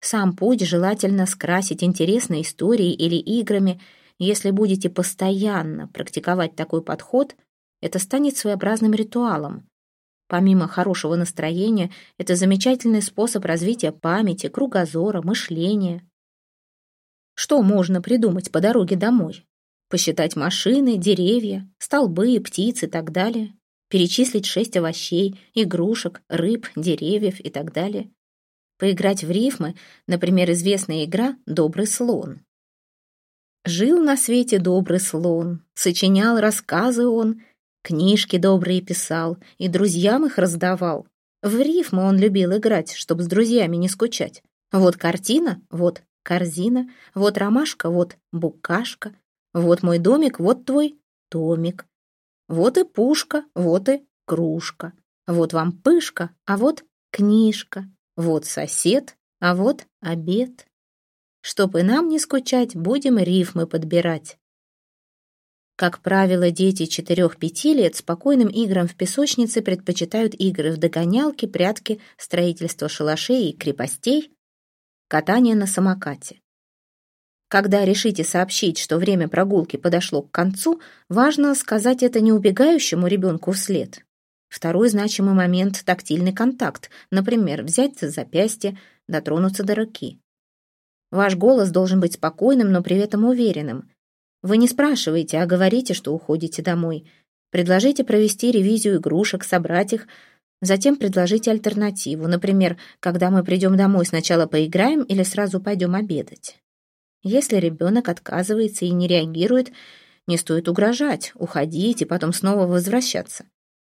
Сам путь желательно скрасить интересной историей или играми. Если будете постоянно практиковать такой подход, это станет своеобразным ритуалом. Помимо хорошего настроения, это замечательный способ развития памяти, кругозора, мышления. Что можно придумать по дороге домой? Посчитать машины, деревья, столбы, птицы и так далее. Перечислить шесть овощей, игрушек, рыб, деревьев и так далее. Поиграть в рифмы, например, известная игра «Добрый слон». Жил на свете добрый слон, сочинял рассказы он, книжки добрые писал и друзьям их раздавал. В рифмы он любил играть, чтобы с друзьями не скучать. Вот картина, вот корзина, вот ромашка, вот букашка, вот мой домик, вот твой домик. Вот и пушка, вот и кружка. Вот вам пышка, а вот книжка. Вот сосед, а вот обед. Чтоб и нам не скучать, будем рифмы подбирать. Как правило, дети 4-5 лет спокойным играм в песочнице предпочитают игры в догонялки, прятки, строительство шалашей и крепостей, катание на самокате. Когда решите сообщить, что время прогулки подошло к концу, важно сказать это не убегающему ребенку вслед. Второй значимый момент – тактильный контакт, например, взять за запястье, дотронуться до руки. Ваш голос должен быть спокойным, но при этом уверенным. Вы не спрашиваете, а говорите, что уходите домой. Предложите провести ревизию игрушек, собрать их, затем предложите альтернативу. Например, когда мы придем домой, сначала поиграем или сразу пойдем обедать. Если ребенок отказывается и не реагирует, не стоит угрожать, уходить и потом снова возвращаться.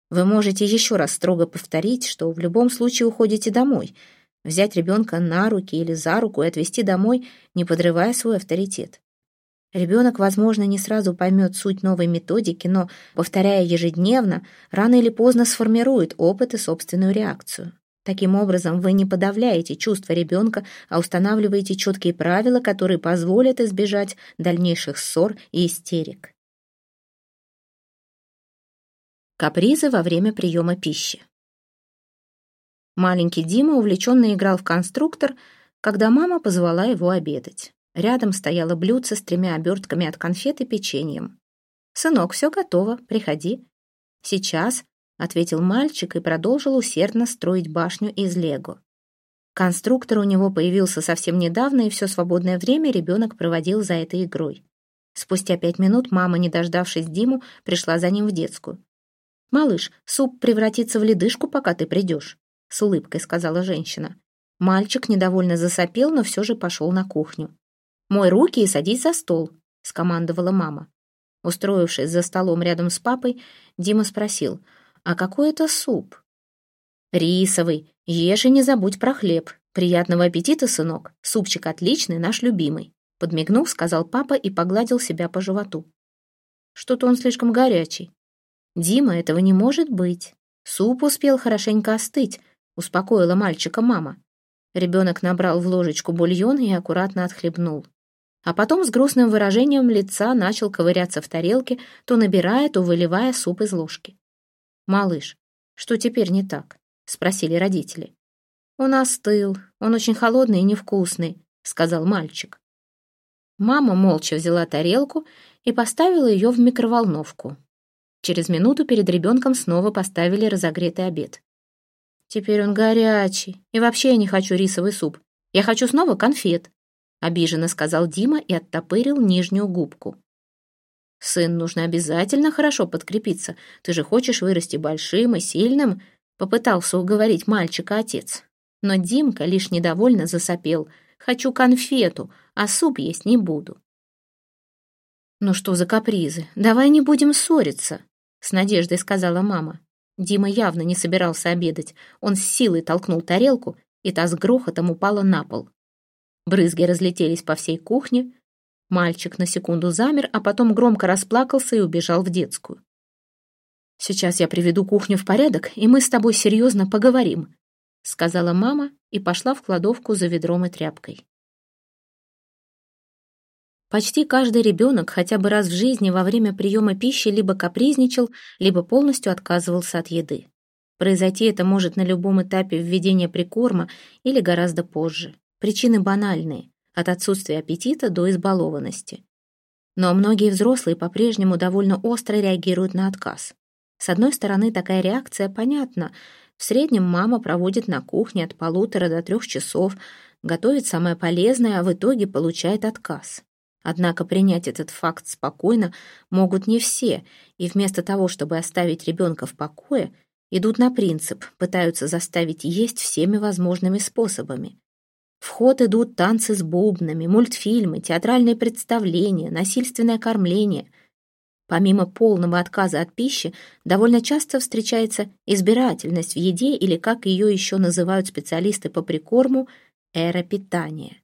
Вы можете еще раз строго повторить, что в любом случае уходите домой – взять ребенка на руки или за руку и отвезти домой, не подрывая свой авторитет. Ребенок, возможно, не сразу поймет суть новой методики, но, повторяя ежедневно, рано или поздно сформирует опыт и собственную реакцию. Таким образом, вы не подавляете чувства ребенка, а устанавливаете четкие правила, которые позволят избежать дальнейших ссор и истерик. Капризы во время приема пищи. Маленький Дима увлеченно играл в конструктор, когда мама позвала его обедать. Рядом стояло блюдце с тремя обертками от конфет и печеньем. «Сынок, все готово, приходи». «Сейчас», — ответил мальчик и продолжил усердно строить башню из лего. Конструктор у него появился совсем недавно, и все свободное время ребенок проводил за этой игрой. Спустя пять минут мама, не дождавшись Диму, пришла за ним в детскую. «Малыш, суп превратится в ледышку, пока ты придешь». — с улыбкой сказала женщина. Мальчик недовольно засопел, но все же пошел на кухню. «Мой руки и садись за стол», — скомандовала мама. Устроившись за столом рядом с папой, Дима спросил, «А какой это суп?» «Рисовый. Ешь и не забудь про хлеб. Приятного аппетита, сынок. Супчик отличный, наш любимый», — подмигнув, сказал папа и погладил себя по животу. «Что-то он слишком горячий». «Дима, этого не может быть. Суп успел хорошенько остыть, успокоила мальчика мама. Ребенок набрал в ложечку бульон и аккуратно отхлебнул. А потом с грустным выражением лица начал ковыряться в тарелке, то набирая, то выливая суп из ложки. «Малыш, что теперь не так?» — спросили родители. «Он остыл, он очень холодный и невкусный», — сказал мальчик. Мама молча взяла тарелку и поставила ее в микроволновку. Через минуту перед ребенком снова поставили разогретый обед. Теперь он горячий. И вообще я не хочу рисовый суп. Я хочу снова конфет», — обиженно сказал Дима и оттопырил нижнюю губку. «Сын, нужно обязательно хорошо подкрепиться. Ты же хочешь вырасти большим и сильным», — попытался уговорить мальчика отец. Но Димка лишь недовольно засопел. «Хочу конфету, а суп есть не буду». «Ну что за капризы? Давай не будем ссориться», — с надеждой сказала мама. Дима явно не собирался обедать. Он с силой толкнул тарелку, и та с грохотом упала на пол. Брызги разлетелись по всей кухне. Мальчик на секунду замер, а потом громко расплакался и убежал в детскую. «Сейчас я приведу кухню в порядок, и мы с тобой серьезно поговорим», сказала мама и пошла в кладовку за ведром и тряпкой. Почти каждый ребенок хотя бы раз в жизни во время приема пищи либо капризничал, либо полностью отказывался от еды. Произойти это может на любом этапе введения прикорма или гораздо позже. Причины банальные – от отсутствия аппетита до избалованности. Но многие взрослые по-прежнему довольно остро реагируют на отказ. С одной стороны, такая реакция понятна. В среднем мама проводит на кухне от полутора до трех часов, готовит самое полезное, а в итоге получает отказ. Однако принять этот факт спокойно могут не все, и вместо того, чтобы оставить ребенка в покое, идут на принцип, пытаются заставить есть всеми возможными способами. В ход идут танцы с бубнами, мультфильмы, театральные представления, насильственное кормление. Помимо полного отказа от пищи, довольно часто встречается избирательность в еде или, как ее еще называют специалисты по прикорму, эра питания.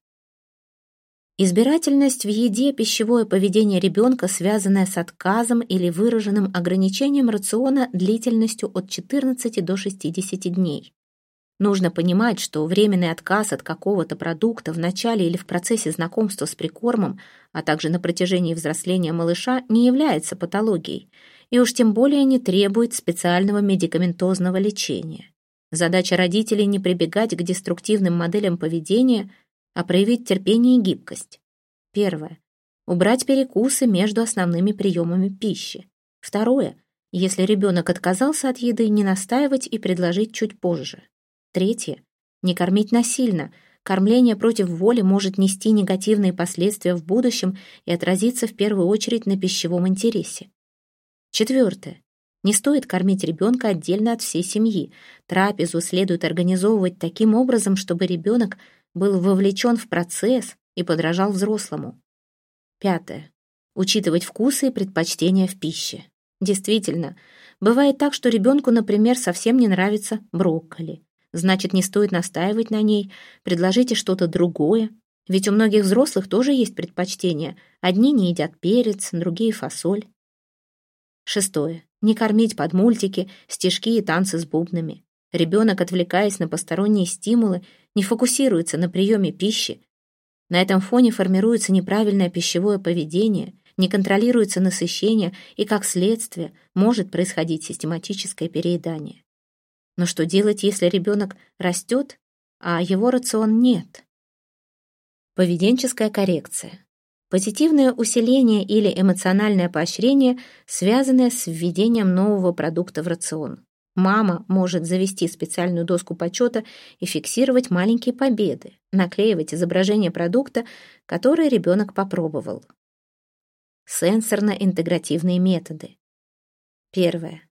Избирательность в еде, пищевое поведение ребенка, связанное с отказом или выраженным ограничением рациона длительностью от 14 до 60 дней. Нужно понимать, что временный отказ от какого-то продукта в начале или в процессе знакомства с прикормом, а также на протяжении взросления малыша, не является патологией и уж тем более не требует специального медикаментозного лечения. Задача родителей не прибегать к деструктивным моделям поведения, а проявить терпение и гибкость. Первое. Убрать перекусы между основными приемами пищи. Второе. Если ребенок отказался от еды, не настаивать и предложить чуть позже. Третье. Не кормить насильно. Кормление против воли может нести негативные последствия в будущем и отразиться в первую очередь на пищевом интересе. Четвертое. Не стоит кормить ребенка отдельно от всей семьи. Трапезу следует организовывать таким образом, чтобы ребенок был вовлечен в процесс и подражал взрослому. Пятое. Учитывать вкусы и предпочтения в пище. Действительно, бывает так, что ребенку, например, совсем не нравится брокколи. Значит, не стоит настаивать на ней, предложите что-то другое. Ведь у многих взрослых тоже есть предпочтения. Одни не едят перец, другие — фасоль. Шестое. Не кормить под мультики, стишки и танцы с бубнами. Ребенок, отвлекаясь на посторонние стимулы, не фокусируется на приеме пищи. На этом фоне формируется неправильное пищевое поведение, не контролируется насыщение и, как следствие, может происходить систематическое переедание. Но что делать, если ребенок растет, а его рацион нет? Поведенческая коррекция. Позитивное усиление или эмоциональное поощрение, связанное с введением нового продукта в рацион. Мама может завести специальную доску почета и фиксировать маленькие победы, наклеивать изображение продукта, который ребенок попробовал. Сенсорно-интегративные методы. Первое.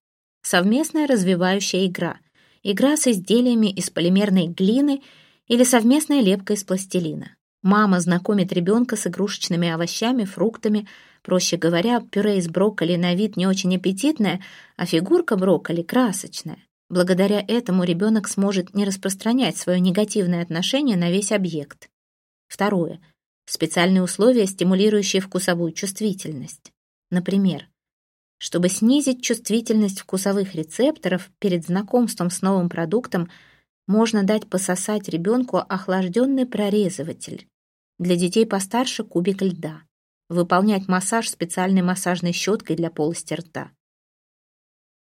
Совместная развивающая игра – игра с изделиями из полимерной глины или совместная лепка из пластилина. Мама знакомит ребенка с игрушечными овощами, фруктами. Проще говоря, пюре из брокколи на вид не очень аппетитное, а фигурка брокколи красочная. Благодаря этому ребенок сможет не распространять свое негативное отношение на весь объект. Второе. Специальные условия, стимулирующие вкусовую чувствительность. Например, чтобы снизить чувствительность вкусовых рецепторов перед знакомством с новым продуктом, можно дать пососать ребенку охлажденный прорезыватель. Для детей постарше кубик льда. Выполнять массаж специальной массажной щеткой для полости рта.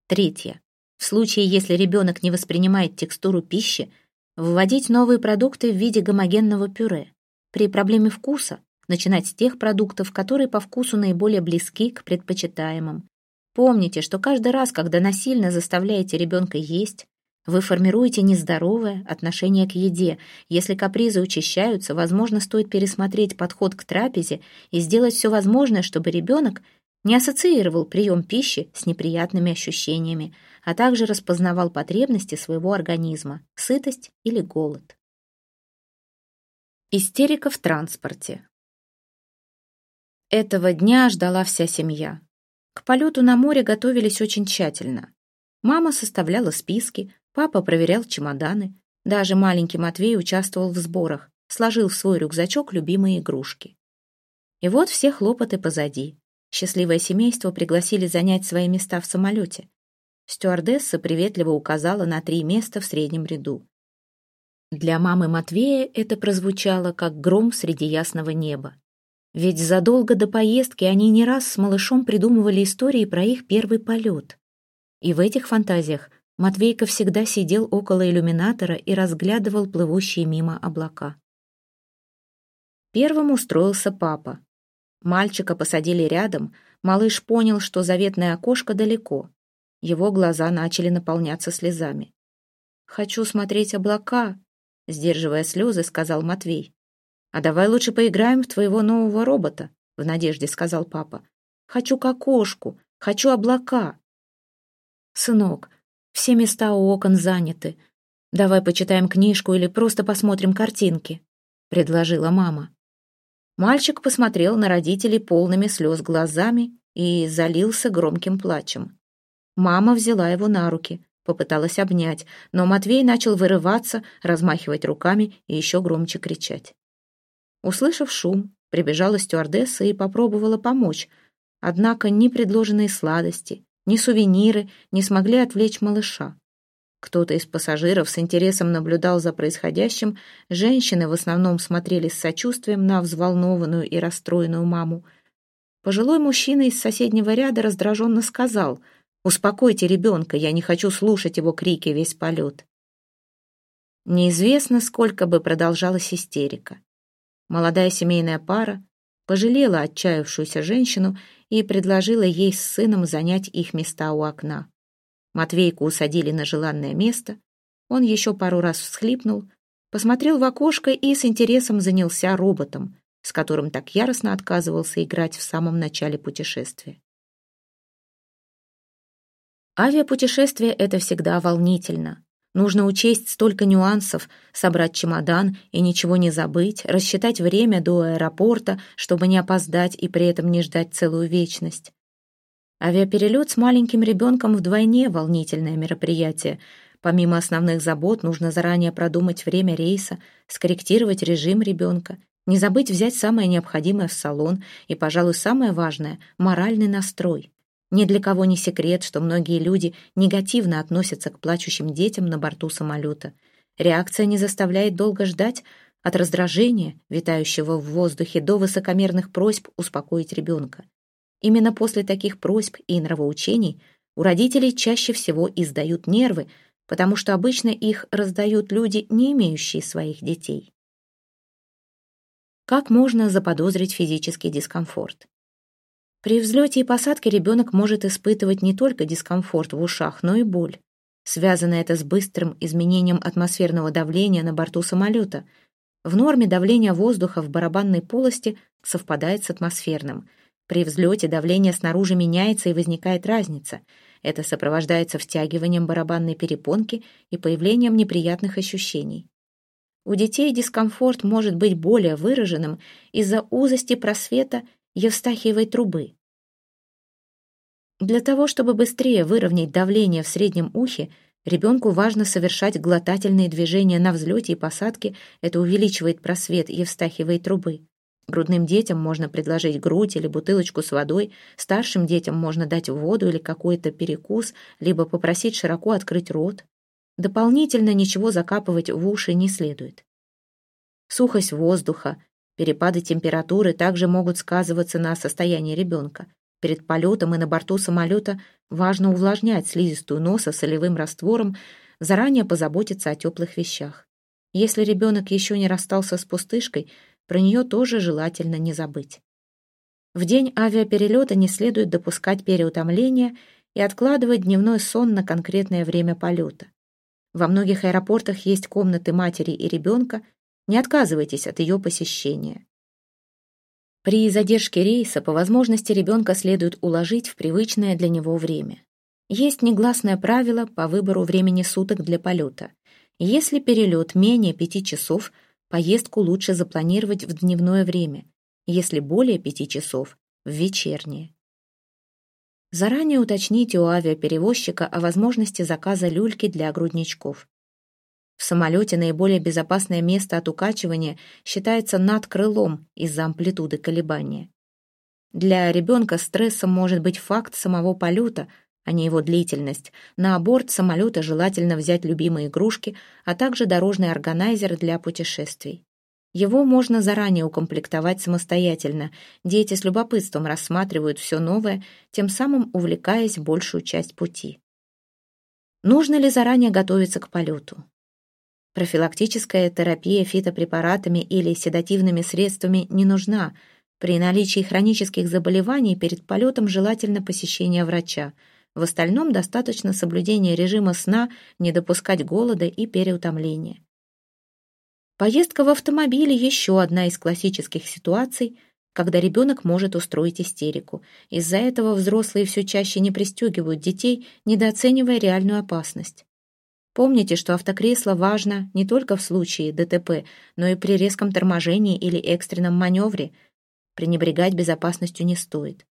Третье. В случае, если ребенок не воспринимает текстуру пищи, вводить новые продукты в виде гомогенного пюре. При проблеме вкуса начинать с тех продуктов, которые по вкусу наиболее близки к предпочитаемым. Помните, что каждый раз, когда насильно заставляете ребенка есть, вы формируете нездоровое отношение к еде. Если капризы учащаются, возможно, стоит пересмотреть подход к трапезе и сделать все возможное, чтобы ребенок не ассоциировал прием пищи с неприятными ощущениями, а также распознавал потребности своего организма, сытость или голод. Истерика в транспорте. Этого дня ждала вся семья. К полету на море готовились очень тщательно. Мама составляла списки, папа проверял чемоданы. Даже маленький Матвей участвовал в сборах, сложил в свой рюкзачок любимые игрушки. И вот все хлопоты позади. Счастливое семейство пригласили занять свои места в самолете. Стюардесса приветливо указала на три места в среднем ряду. Для мамы Матвея это прозвучало, как гром среди ясного неба. Ведь задолго до поездки они не раз с малышом придумывали истории про их первый полет. И в этих фантазиях Матвейка всегда сидел около иллюминатора и разглядывал плывущие мимо облака. Первым устроился папа. Мальчика посадили рядом, малыш понял, что заветное окошко далеко. Его глаза начали наполняться слезами. «Хочу смотреть облака», — сдерживая слезы, сказал Матвей. «А давай лучше поиграем в твоего нового робота», — в надежде сказал папа. «Хочу к окошку, хочу облака». «Сынок, все места у окон заняты. Давай почитаем книжку или просто посмотрим картинки», — предложила мама. Мальчик посмотрел на родителей полными слез глазами и залился громким плачем. Мама взяла его на руки, попыталась обнять, но Матвей начал вырываться, размахивать руками и еще громче кричать. Услышав шум, прибежала стюардесса и попробовала помочь, однако ни предложенные сладости, ни сувениры не смогли отвлечь малыша. Кто-то из пассажиров с интересом наблюдал за происходящим, женщины в основном смотрели с сочувствием на взволнованную и расстроенную маму. Пожилой мужчина из соседнего ряда раздраженно сказал «Успокойте ребенка, я не хочу слушать его крики весь полет». Неизвестно, сколько бы продолжалась истерика. Молодая семейная пара пожалела отчаявшуюся женщину и предложила ей с сыном занять их места у окна. Матвейку усадили на желанное место. Он еще пару раз всхлипнул, посмотрел в окошко и с интересом занялся роботом, с которым так яростно отказывался играть в самом начале путешествия. Авиапутешествие — это всегда волнительно. Нужно учесть столько нюансов, собрать чемодан и ничего не забыть, рассчитать время до аэропорта, чтобы не опоздать и при этом не ждать целую вечность. Авиаперелет с маленьким ребенком вдвойне волнительное мероприятие. Помимо основных забот, нужно заранее продумать время рейса, скорректировать режим ребенка, не забыть взять самое необходимое в салон и, пожалуй, самое важное – моральный настрой. Ни для кого не секрет, что многие люди негативно относятся к плачущим детям на борту самолета. Реакция не заставляет долго ждать, от раздражения, витающего в воздухе, до высокомерных просьб успокоить ребенка. Именно после таких просьб и нравоучений у родителей чаще всего издают нервы, потому что обычно их раздают люди, не имеющие своих детей. Как можно заподозрить физический дискомфорт? При взлете и посадке ребенок может испытывать не только дискомфорт в ушах, но и боль. Связано это с быстрым изменением атмосферного давления на борту самолета. В норме давление воздуха в барабанной полости совпадает с атмосферным – при взлете давление снаружи меняется и возникает разница. Это сопровождается втягиванием барабанной перепонки и появлением неприятных ощущений. У детей дискомфорт может быть более выраженным из-за узости просвета Евстахиевой трубы. Для того, чтобы быстрее выровнять давление в среднем ухе, ребенку важно совершать глотательные движения на взлете и посадке, это увеличивает просвет Евстахиевой трубы. Грудным детям можно предложить грудь или бутылочку с водой, старшим детям можно дать воду или какой-то перекус, либо попросить широко открыть рот. Дополнительно ничего закапывать в уши не следует. Сухость воздуха, перепады температуры также могут сказываться на состоянии ребенка. Перед полетом и на борту самолета важно увлажнять слизистую носа солевым раствором, заранее позаботиться о теплых вещах. Если ребенок еще не расстался с пустышкой – про нее тоже желательно не забыть. В день авиаперелета не следует допускать переутомления и откладывать дневной сон на конкретное время полета. Во многих аэропортах есть комнаты матери и ребенка, не отказывайтесь от ее посещения. При задержке рейса по возможности ребенка следует уложить в привычное для него время. Есть негласное правило по выбору времени суток для полета. Если перелет менее пяти часов – Поездку лучше запланировать в дневное время, если более пяти часов – в вечернее. Заранее уточните у авиаперевозчика о возможности заказа люльки для грудничков. В самолете наиболее безопасное место от укачивания считается над крылом из-за амплитуды колебания. Для ребенка стрессом может быть факт самого полета, а не его длительность. На борт самолета желательно взять любимые игрушки, а также дорожный органайзер для путешествий. Его можно заранее укомплектовать самостоятельно. Дети с любопытством рассматривают все новое, тем самым увлекаясь большую часть пути. Нужно ли заранее готовиться к полету? Профилактическая терапия фитопрепаратами или седативными средствами не нужна. При наличии хронических заболеваний перед полетом желательно посещение врача – в остальном достаточно соблюдения режима сна, не допускать голода и переутомления. Поездка в автомобиле – еще одна из классических ситуаций, когда ребенок может устроить истерику. Из-за этого взрослые все чаще не пристегивают детей, недооценивая реальную опасность. Помните, что автокресло важно не только в случае ДТП, но и при резком торможении или экстренном маневре. Пренебрегать безопасностью не стоит.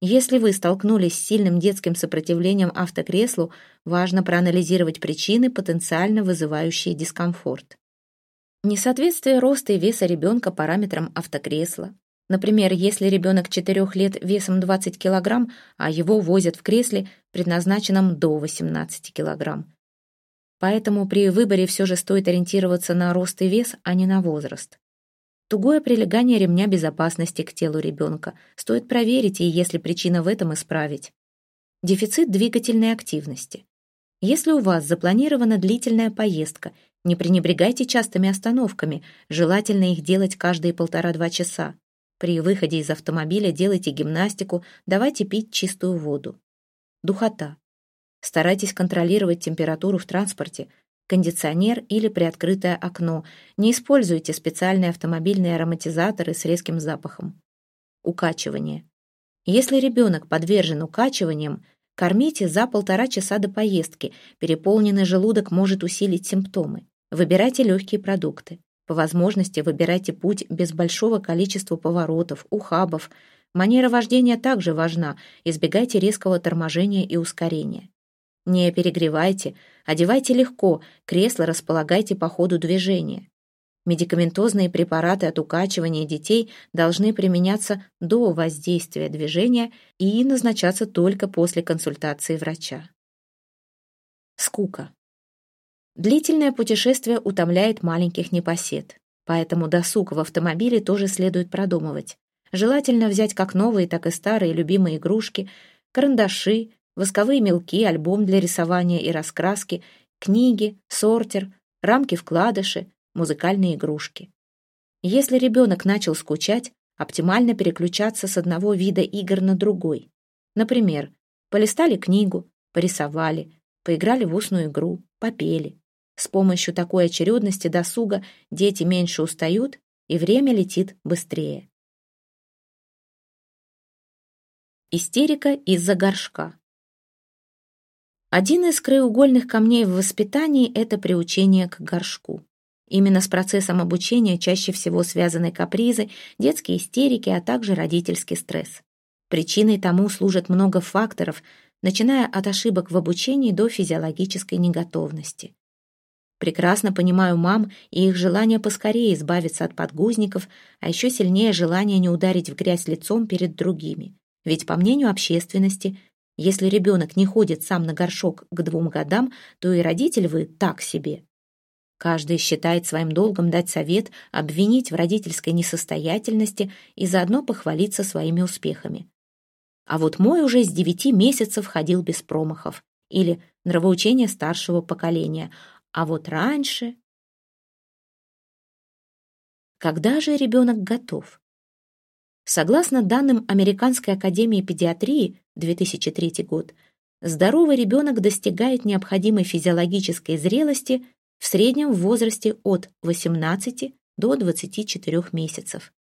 Если вы столкнулись с сильным детским сопротивлением автокреслу, важно проанализировать причины, потенциально вызывающие дискомфорт. Несоответствие роста и веса ребенка параметрам автокресла. Например, если ребенок 4 лет весом 20 кг, а его возят в кресле, предназначенном до 18 кг. Поэтому при выборе все же стоит ориентироваться на рост и вес, а не на возраст. Тугое прилегание ремня безопасности к телу ребенка стоит проверить и, если причина в этом, исправить. Дефицит двигательной активности. Если у вас запланирована длительная поездка, не пренебрегайте частыми остановками, желательно их делать каждые полтора-два часа. При выходе из автомобиля делайте гимнастику, давайте пить чистую воду. Духота. Старайтесь контролировать температуру в транспорте, кондиционер или приоткрытое окно. Не используйте специальные автомобильные ароматизаторы с резким запахом. Укачивание. Если ребенок подвержен укачиваниям, кормите за полтора часа до поездки. Переполненный желудок может усилить симптомы. Выбирайте легкие продукты. По возможности выбирайте путь без большого количества поворотов, ухабов. Манера вождения также важна. Избегайте резкого торможения и ускорения. Не перегревайте, одевайте легко, кресло располагайте по ходу движения. Медикаментозные препараты от укачивания детей должны применяться до воздействия движения и назначаться только после консультации врача. Скука. Длительное путешествие утомляет маленьких непосед, поэтому досуг в автомобиле тоже следует продумывать. Желательно взять как новые, так и старые любимые игрушки, карандаши, восковые мелки, альбом для рисования и раскраски, книги, сортер, рамки-вкладыши, музыкальные игрушки. Если ребенок начал скучать, оптимально переключаться с одного вида игр на другой. Например, полистали книгу, порисовали, поиграли в устную игру, попели. С помощью такой очередности досуга дети меньше устают, и время летит быстрее. Истерика из-за горшка. Один из краеугольных камней в воспитании – это приучение к горшку. Именно с процессом обучения чаще всего связаны капризы, детские истерики, а также родительский стресс. Причиной тому служит много факторов, начиная от ошибок в обучении до физиологической неготовности. Прекрасно понимаю мам и их желание поскорее избавиться от подгузников, а еще сильнее желание не ударить в грязь лицом перед другими. Ведь, по мнению общественности, если ребенок не ходит сам на горшок к двум годам, то и родитель вы так себе. Каждый считает своим долгом дать совет, обвинить в родительской несостоятельности и заодно похвалиться своими успехами. А вот мой уже с девяти месяцев ходил без промахов. Или нравоучение старшего поколения. А вот раньше... Когда же ребенок готов? Согласно данным Американской академии педиатрии 2003 год, здоровый ребенок достигает необходимой физиологической зрелости в среднем в возрасте от 18 до 24 месяцев.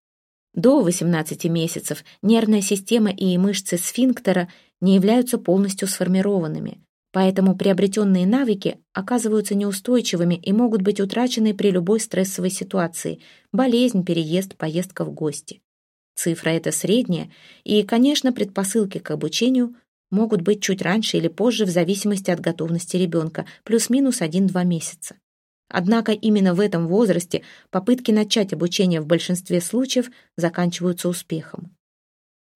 До 18 месяцев нервная система и мышцы сфинктера не являются полностью сформированными, поэтому приобретенные навыки оказываются неустойчивыми и могут быть утрачены при любой стрессовой ситуации – болезнь, переезд, поездка в гости. Цифра эта средняя, и, конечно, предпосылки к обучению могут быть чуть раньше или позже в зависимости от готовности ребенка, плюс-минус 1-2 месяца. Однако именно в этом возрасте попытки начать обучение в большинстве случаев заканчиваются успехом.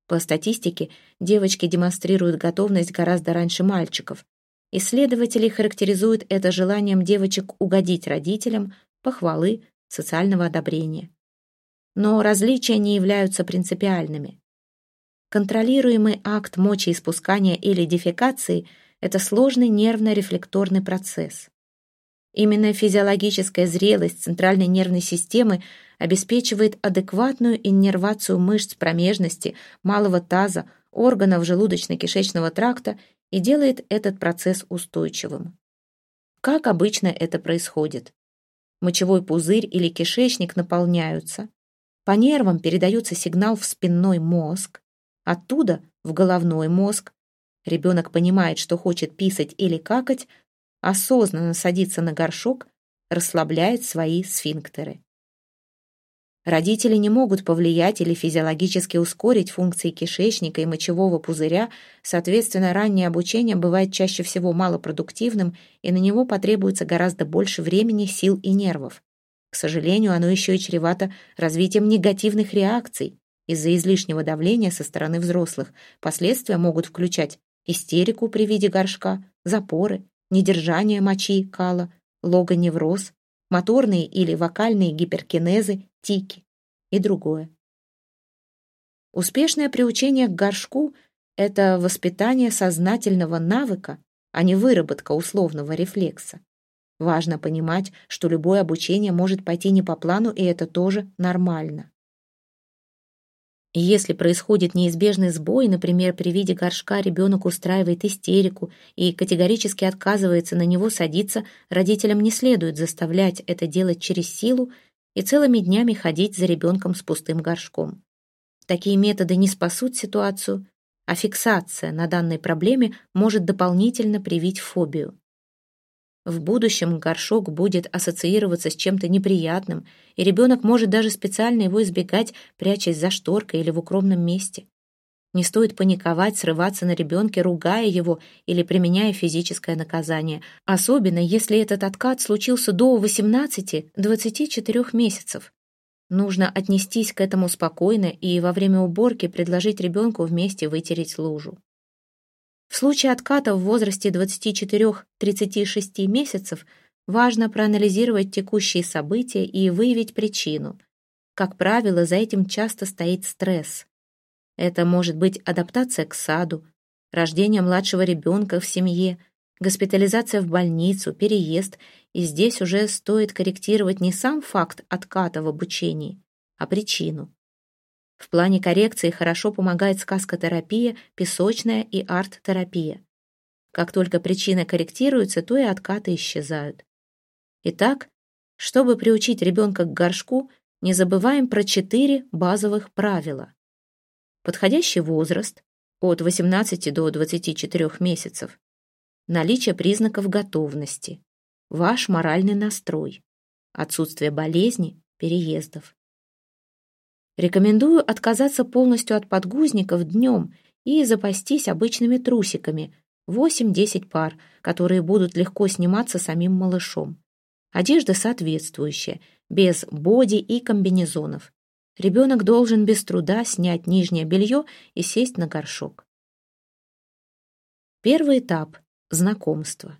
По статистике, девочки демонстрируют готовность гораздо раньше мальчиков. Исследователи характеризуют это желанием девочек угодить родителям, похвалы, социального одобрения но различия не являются принципиальными. Контролируемый акт мочеиспускания или дефекации – это сложный нервно-рефлекторный процесс. Именно физиологическая зрелость центральной нервной системы обеспечивает адекватную иннервацию мышц промежности, малого таза, органов желудочно-кишечного тракта и делает этот процесс устойчивым. Как обычно это происходит? Мочевой пузырь или кишечник наполняются, по нервам передается сигнал в спинной мозг, оттуда в головной мозг. Ребенок понимает, что хочет писать или какать, осознанно садится на горшок, расслабляет свои сфинктеры. Родители не могут повлиять или физиологически ускорить функции кишечника и мочевого пузыря, соответственно, раннее обучение бывает чаще всего малопродуктивным, и на него потребуется гораздо больше времени, сил и нервов. К сожалению, оно еще и чревато развитием негативных реакций из-за излишнего давления со стороны взрослых. Последствия могут включать истерику при виде горшка, запоры, недержание мочи, кала, логоневроз, моторные или вокальные гиперкинезы, тики и другое. Успешное приучение к горшку — это воспитание сознательного навыка, а не выработка условного рефлекса. Важно понимать, что любое обучение может пойти не по плану, и это тоже нормально. Если происходит неизбежный сбой, например, при виде горшка ребенок устраивает истерику и категорически отказывается на него садиться, родителям не следует заставлять это делать через силу и целыми днями ходить за ребенком с пустым горшком. Такие методы не спасут ситуацию, а фиксация на данной проблеме может дополнительно привить фобию. В будущем горшок будет ассоциироваться с чем-то неприятным, и ребенок может даже специально его избегать, прячась за шторкой или в укромном месте. Не стоит паниковать, срываться на ребенке, ругая его или применяя физическое наказание, особенно если этот откат случился до 18-24 месяцев. Нужно отнестись к этому спокойно и во время уборки предложить ребенку вместе вытереть лужу. В случае отката в возрасте 24-36 месяцев важно проанализировать текущие события и выявить причину. Как правило, за этим часто стоит стресс. Это может быть адаптация к саду, рождение младшего ребенка в семье, госпитализация в больницу, переезд, и здесь уже стоит корректировать не сам факт отката в обучении, а причину. В плане коррекции хорошо помогает сказкотерапия, песочная и арт-терапия. Как только причины корректируются, то и откаты исчезают. Итак, чтобы приучить ребенка к горшку, не забываем про четыре базовых правила. Подходящий возраст от 18 до 24 месяцев. Наличие признаков готовности. Ваш моральный настрой. Отсутствие болезни, переездов. Рекомендую отказаться полностью от подгузников днем и запастись обычными трусиками, 8-10 пар, которые будут легко сниматься самим малышом. Одежда соответствующая, без боди и комбинезонов. Ребенок должен без труда снять нижнее белье и сесть на горшок. Первый этап – знакомство.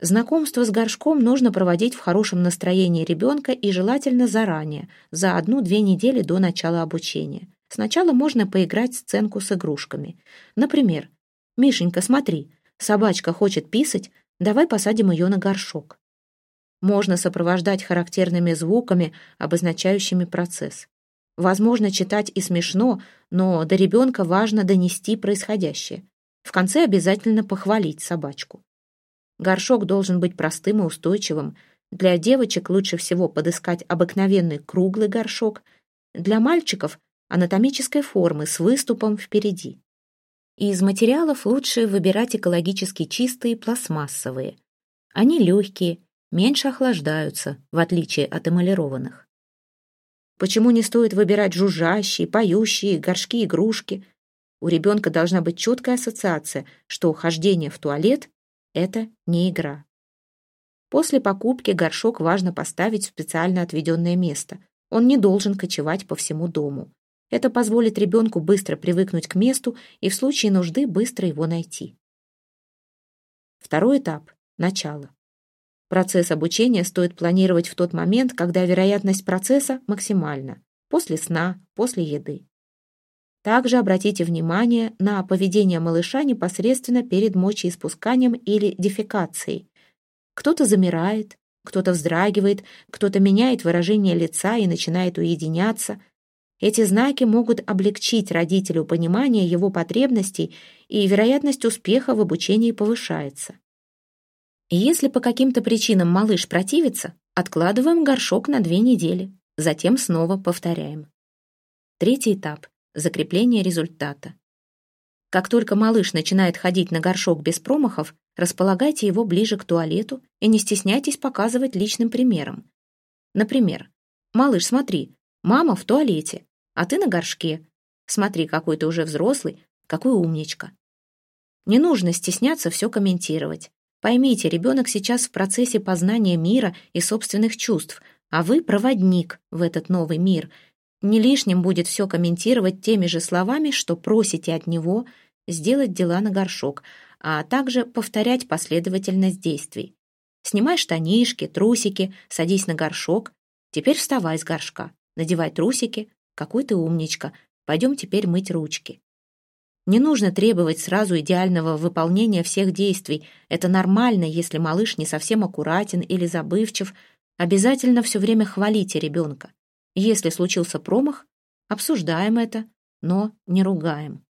Знакомство с горшком нужно проводить в хорошем настроении ребенка и желательно заранее, за одну-две недели до начала обучения. Сначала можно поиграть сценку с игрушками. Например, «Мишенька, смотри, собачка хочет писать, давай посадим ее на горшок». Можно сопровождать характерными звуками, обозначающими процесс. Возможно, читать и смешно, но до ребенка важно донести происходящее. В конце обязательно похвалить собачку. Горшок должен быть простым и устойчивым. Для девочек лучше всего подыскать обыкновенный круглый горшок. Для мальчиков — анатомической формы с выступом впереди. Из материалов лучше выбирать экологически чистые пластмассовые. Они легкие, меньше охлаждаются, в отличие от эмалированных. Почему не стоит выбирать жужжащие, поющие, горшки-игрушки? У ребенка должна быть четкая ассоциация, что хождение в туалет это не игра. После покупки горшок важно поставить в специально отведенное место. Он не должен кочевать по всему дому. Это позволит ребенку быстро привыкнуть к месту и в случае нужды быстро его найти. Второй этап – начало. Процесс обучения стоит планировать в тот момент, когда вероятность процесса максимальна – после сна, после еды. Также обратите внимание на поведение малыша непосредственно перед мочеиспусканием или дефекацией. Кто-то замирает, кто-то вздрагивает, кто-то меняет выражение лица и начинает уединяться. Эти знаки могут облегчить родителю понимание его потребностей, и вероятность успеха в обучении повышается. Если по каким-то причинам малыш противится, откладываем горшок на две недели, затем снова повторяем. Третий этап закрепление результата. Как только малыш начинает ходить на горшок без промахов, располагайте его ближе к туалету и не стесняйтесь показывать личным примером. Например, «Малыш, смотри, мама в туалете, а ты на горшке. Смотри, какой ты уже взрослый, какой умничка». Не нужно стесняться все комментировать. Поймите, ребенок сейчас в процессе познания мира и собственных чувств, а вы проводник в этот новый мир — не лишним будет все комментировать теми же словами, что просите от него сделать дела на горшок, а также повторять последовательность действий. Снимай штанишки, трусики, садись на горшок. Теперь вставай с горшка, надевай трусики. Какой ты умничка. Пойдем теперь мыть ручки. Не нужно требовать сразу идеального выполнения всех действий. Это нормально, если малыш не совсем аккуратен или забывчив. Обязательно все время хвалите ребенка. Если случился промах, обсуждаем это, но не ругаем.